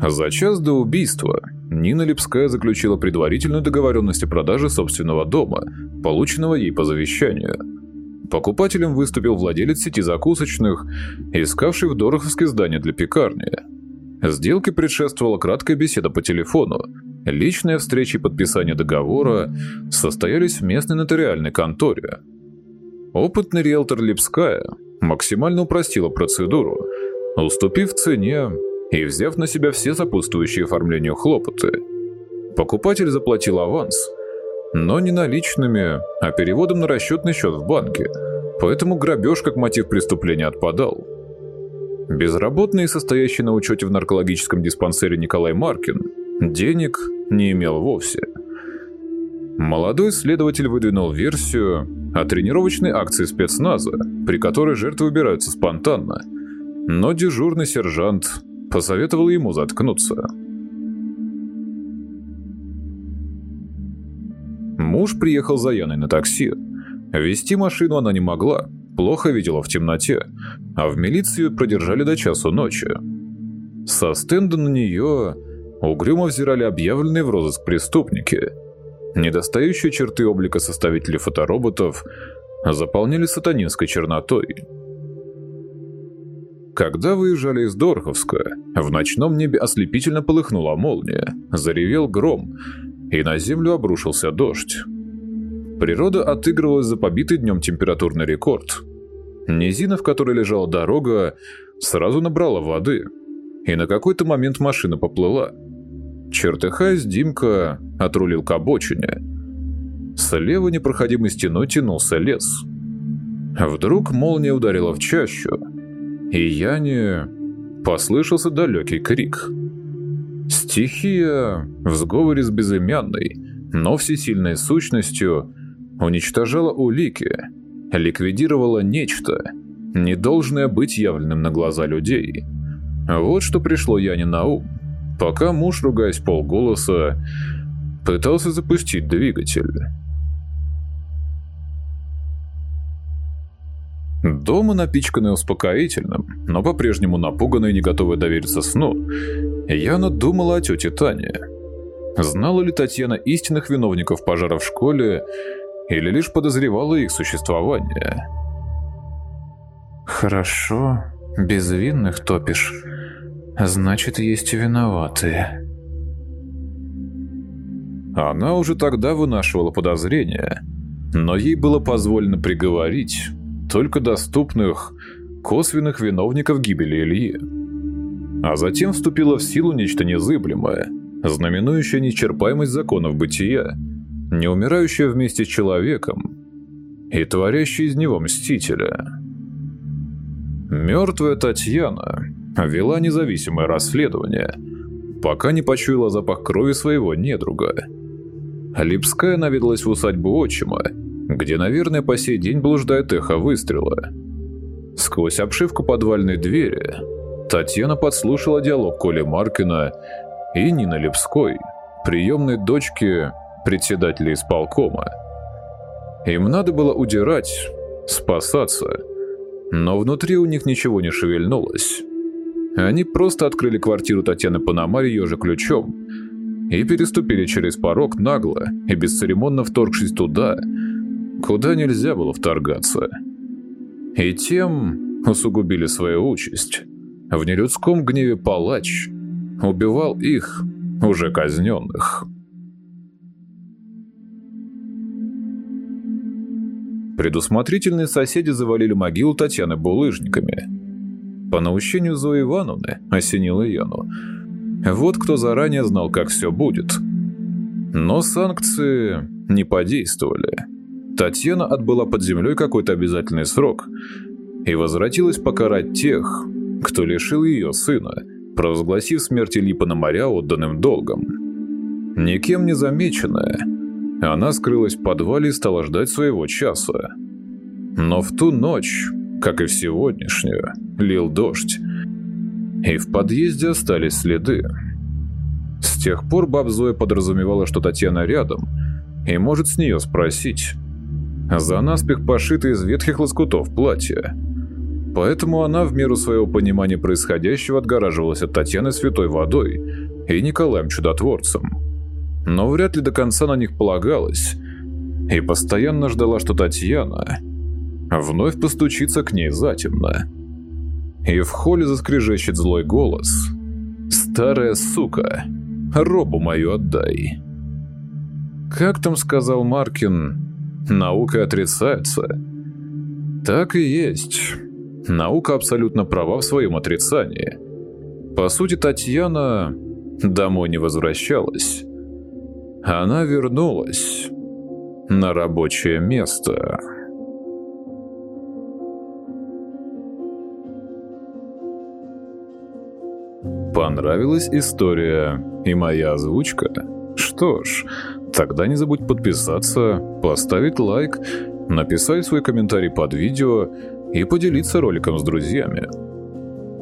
За час до убийства Нина Липская заключила предварительную договоренность о продаже собственного дома, полученного ей по завещанию. Покупателем выступил владелец сети закусочных, искавший в Дороховске здание для пекарни – Сделке предшествовала краткая беседа по телефону. Личная встреча и подписание договора состоялись в местной нотариальной конторе. Опытный риэлтор Липская максимально упростила процедуру, уступив цене и взяв на себя все сопутствующие оформлению хлопоты. Покупатель заплатил аванс, но не наличными, а переводом на расчетный счет в банке, поэтому грабеж как мотив преступления отпадал. Безработный состоящий на учете в наркологическом диспансере Николай Маркин денег не имел вовсе. Молодой следователь выдвинул версию о тренировочной акции спецназа, при которой жертвы убираются спонтанно, но дежурный сержант посоветовал ему заткнуться. Муж приехал за Яной на такси. Вести машину она не могла, плохо видела в темноте, а в милицию продержали до часу ночи. Со стенда на нее угрюмо взирали объявленные в розыск преступники. Недостающие черты облика составителей фотороботов заполнили сатанинской чернотой. Когда выезжали из Дорховска, в ночном небе ослепительно полыхнула молния, заревел гром, и на землю обрушился дождь. Природа отыгрывалась за побитый днем температурный рекорд. Низина, в которой лежала дорога, сразу набрала воды, и на какой-то момент машина поплыла. Чертыхаясь, Димка отрулил к обочине. Слева непроходимой стеной тянулся лес. Вдруг молния ударила в чащу, и Яне послышался далекий крик. Стихия в сговоре с безымянной, но всесильной сущностью уничтожала улики, ликвидировала нечто, не должное быть явленным на глаза людей. Вот что пришло Яне на ум, пока муж, ругаясь полголоса, пытался запустить двигатель. Дома, напичканный успокоительным, но по-прежнему напуганный и не готовый довериться сну, Яна думала о тете Тане. Знала ли Татьяна истинных виновников пожара в школе или лишь подозревала их существование? «Хорошо, безвинных топишь. Значит, есть виноватые». Она уже тогда вынашивала подозрения, но ей было позволено приговорить только доступных, косвенных виновников гибели Ильи. А затем вступило в силу нечто незыблемое, знаменующее неисчерпаемость законов бытия, не умирающее вместе с человеком и творящее из него мстителя. Мертвая Татьяна вела независимое расследование, пока не почуяла запах крови своего недруга. Липская наведалась в усадьбу отчима, где, наверное, по сей день блуждает эхо выстрела. Сквозь обшивку подвальной двери Татьяна подслушала диалог Коли Маркина и Нины Лепской, приемной дочки председателя исполкома. Им надо было удирать, спасаться, но внутри у них ничего не шевельнулось. Они просто открыли квартиру Татьяны Пономарь ее же ключом и переступили через порог нагло и бесцеремонно вторгшись туда, куда нельзя было вторгаться. И тем усугубили свою участь. В нелюдском гневе палач убивал их, уже казненных. Предусмотрительные соседи завалили могилу Татьяны булыжниками. По наущению Зои Ивановны осенило Яну. Вот кто заранее знал, как все будет. Но санкции не подействовали. Татьяна отбыла под землей какой-то обязательный срок и возвратилась покарать тех, кто лишил ее сына, провозгласив смерть Ильи Пономаря отданным долгом. Никем не замеченная, она скрылась в подвале и стала ждать своего часа. Но в ту ночь, как и в сегодняшнюю, лил дождь, и в подъезде остались следы. С тех пор баб Зоя подразумевала, что Татьяна рядом, и может с нее спросить, за наспех пошито из ветхих лоскутов платья. Поэтому она в меру своего понимания происходящего отгораживалась от Татьяны святой водой и Николаем Чудотворцем. Но вряд ли до конца на них полагалась, и постоянно ждала, что Татьяна вновь постучится к ней затемно. И в холле заскрежещет злой голос. «Старая сука, робу мою отдай». Как там сказал Маркин, наука отрицается. Так и есть. Наука абсолютно права в своем отрицании. По сути, Татьяна домой не возвращалась. Она вернулась на рабочее место. Понравилась история и моя озвучка? Что ж, тогда не забудь подписаться, поставить лайк, написать свой комментарий под видео и поделиться роликом с друзьями.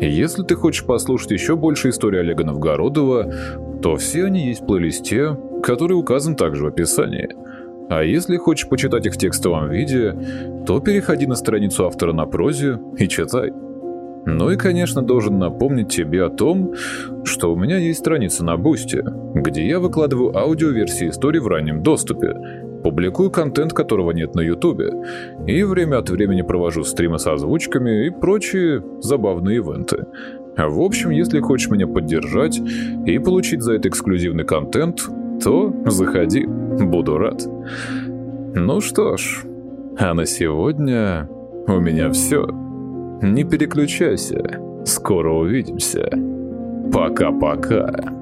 Если ты хочешь послушать еще больше истории Олега Новгородова, то все они есть в плейлисте, который указан также в описании. А если хочешь почитать их в текстовом виде, то переходи на страницу автора на прозе и читай. Ну и, конечно, должен напомнить тебе о том, что у меня есть страница на Бусте, где я выкладываю аудиоверсии истории в раннем доступе, публикую контент, которого нет на Ютубе, и время от времени провожу стримы с озвучками и прочие забавные ивенты. В общем, если хочешь меня поддержать и получить за это эксклюзивный контент, то заходи, буду рад. Ну что ж, а на сегодня у меня все. Не переключайся. Скоро увидимся. Пока-пока.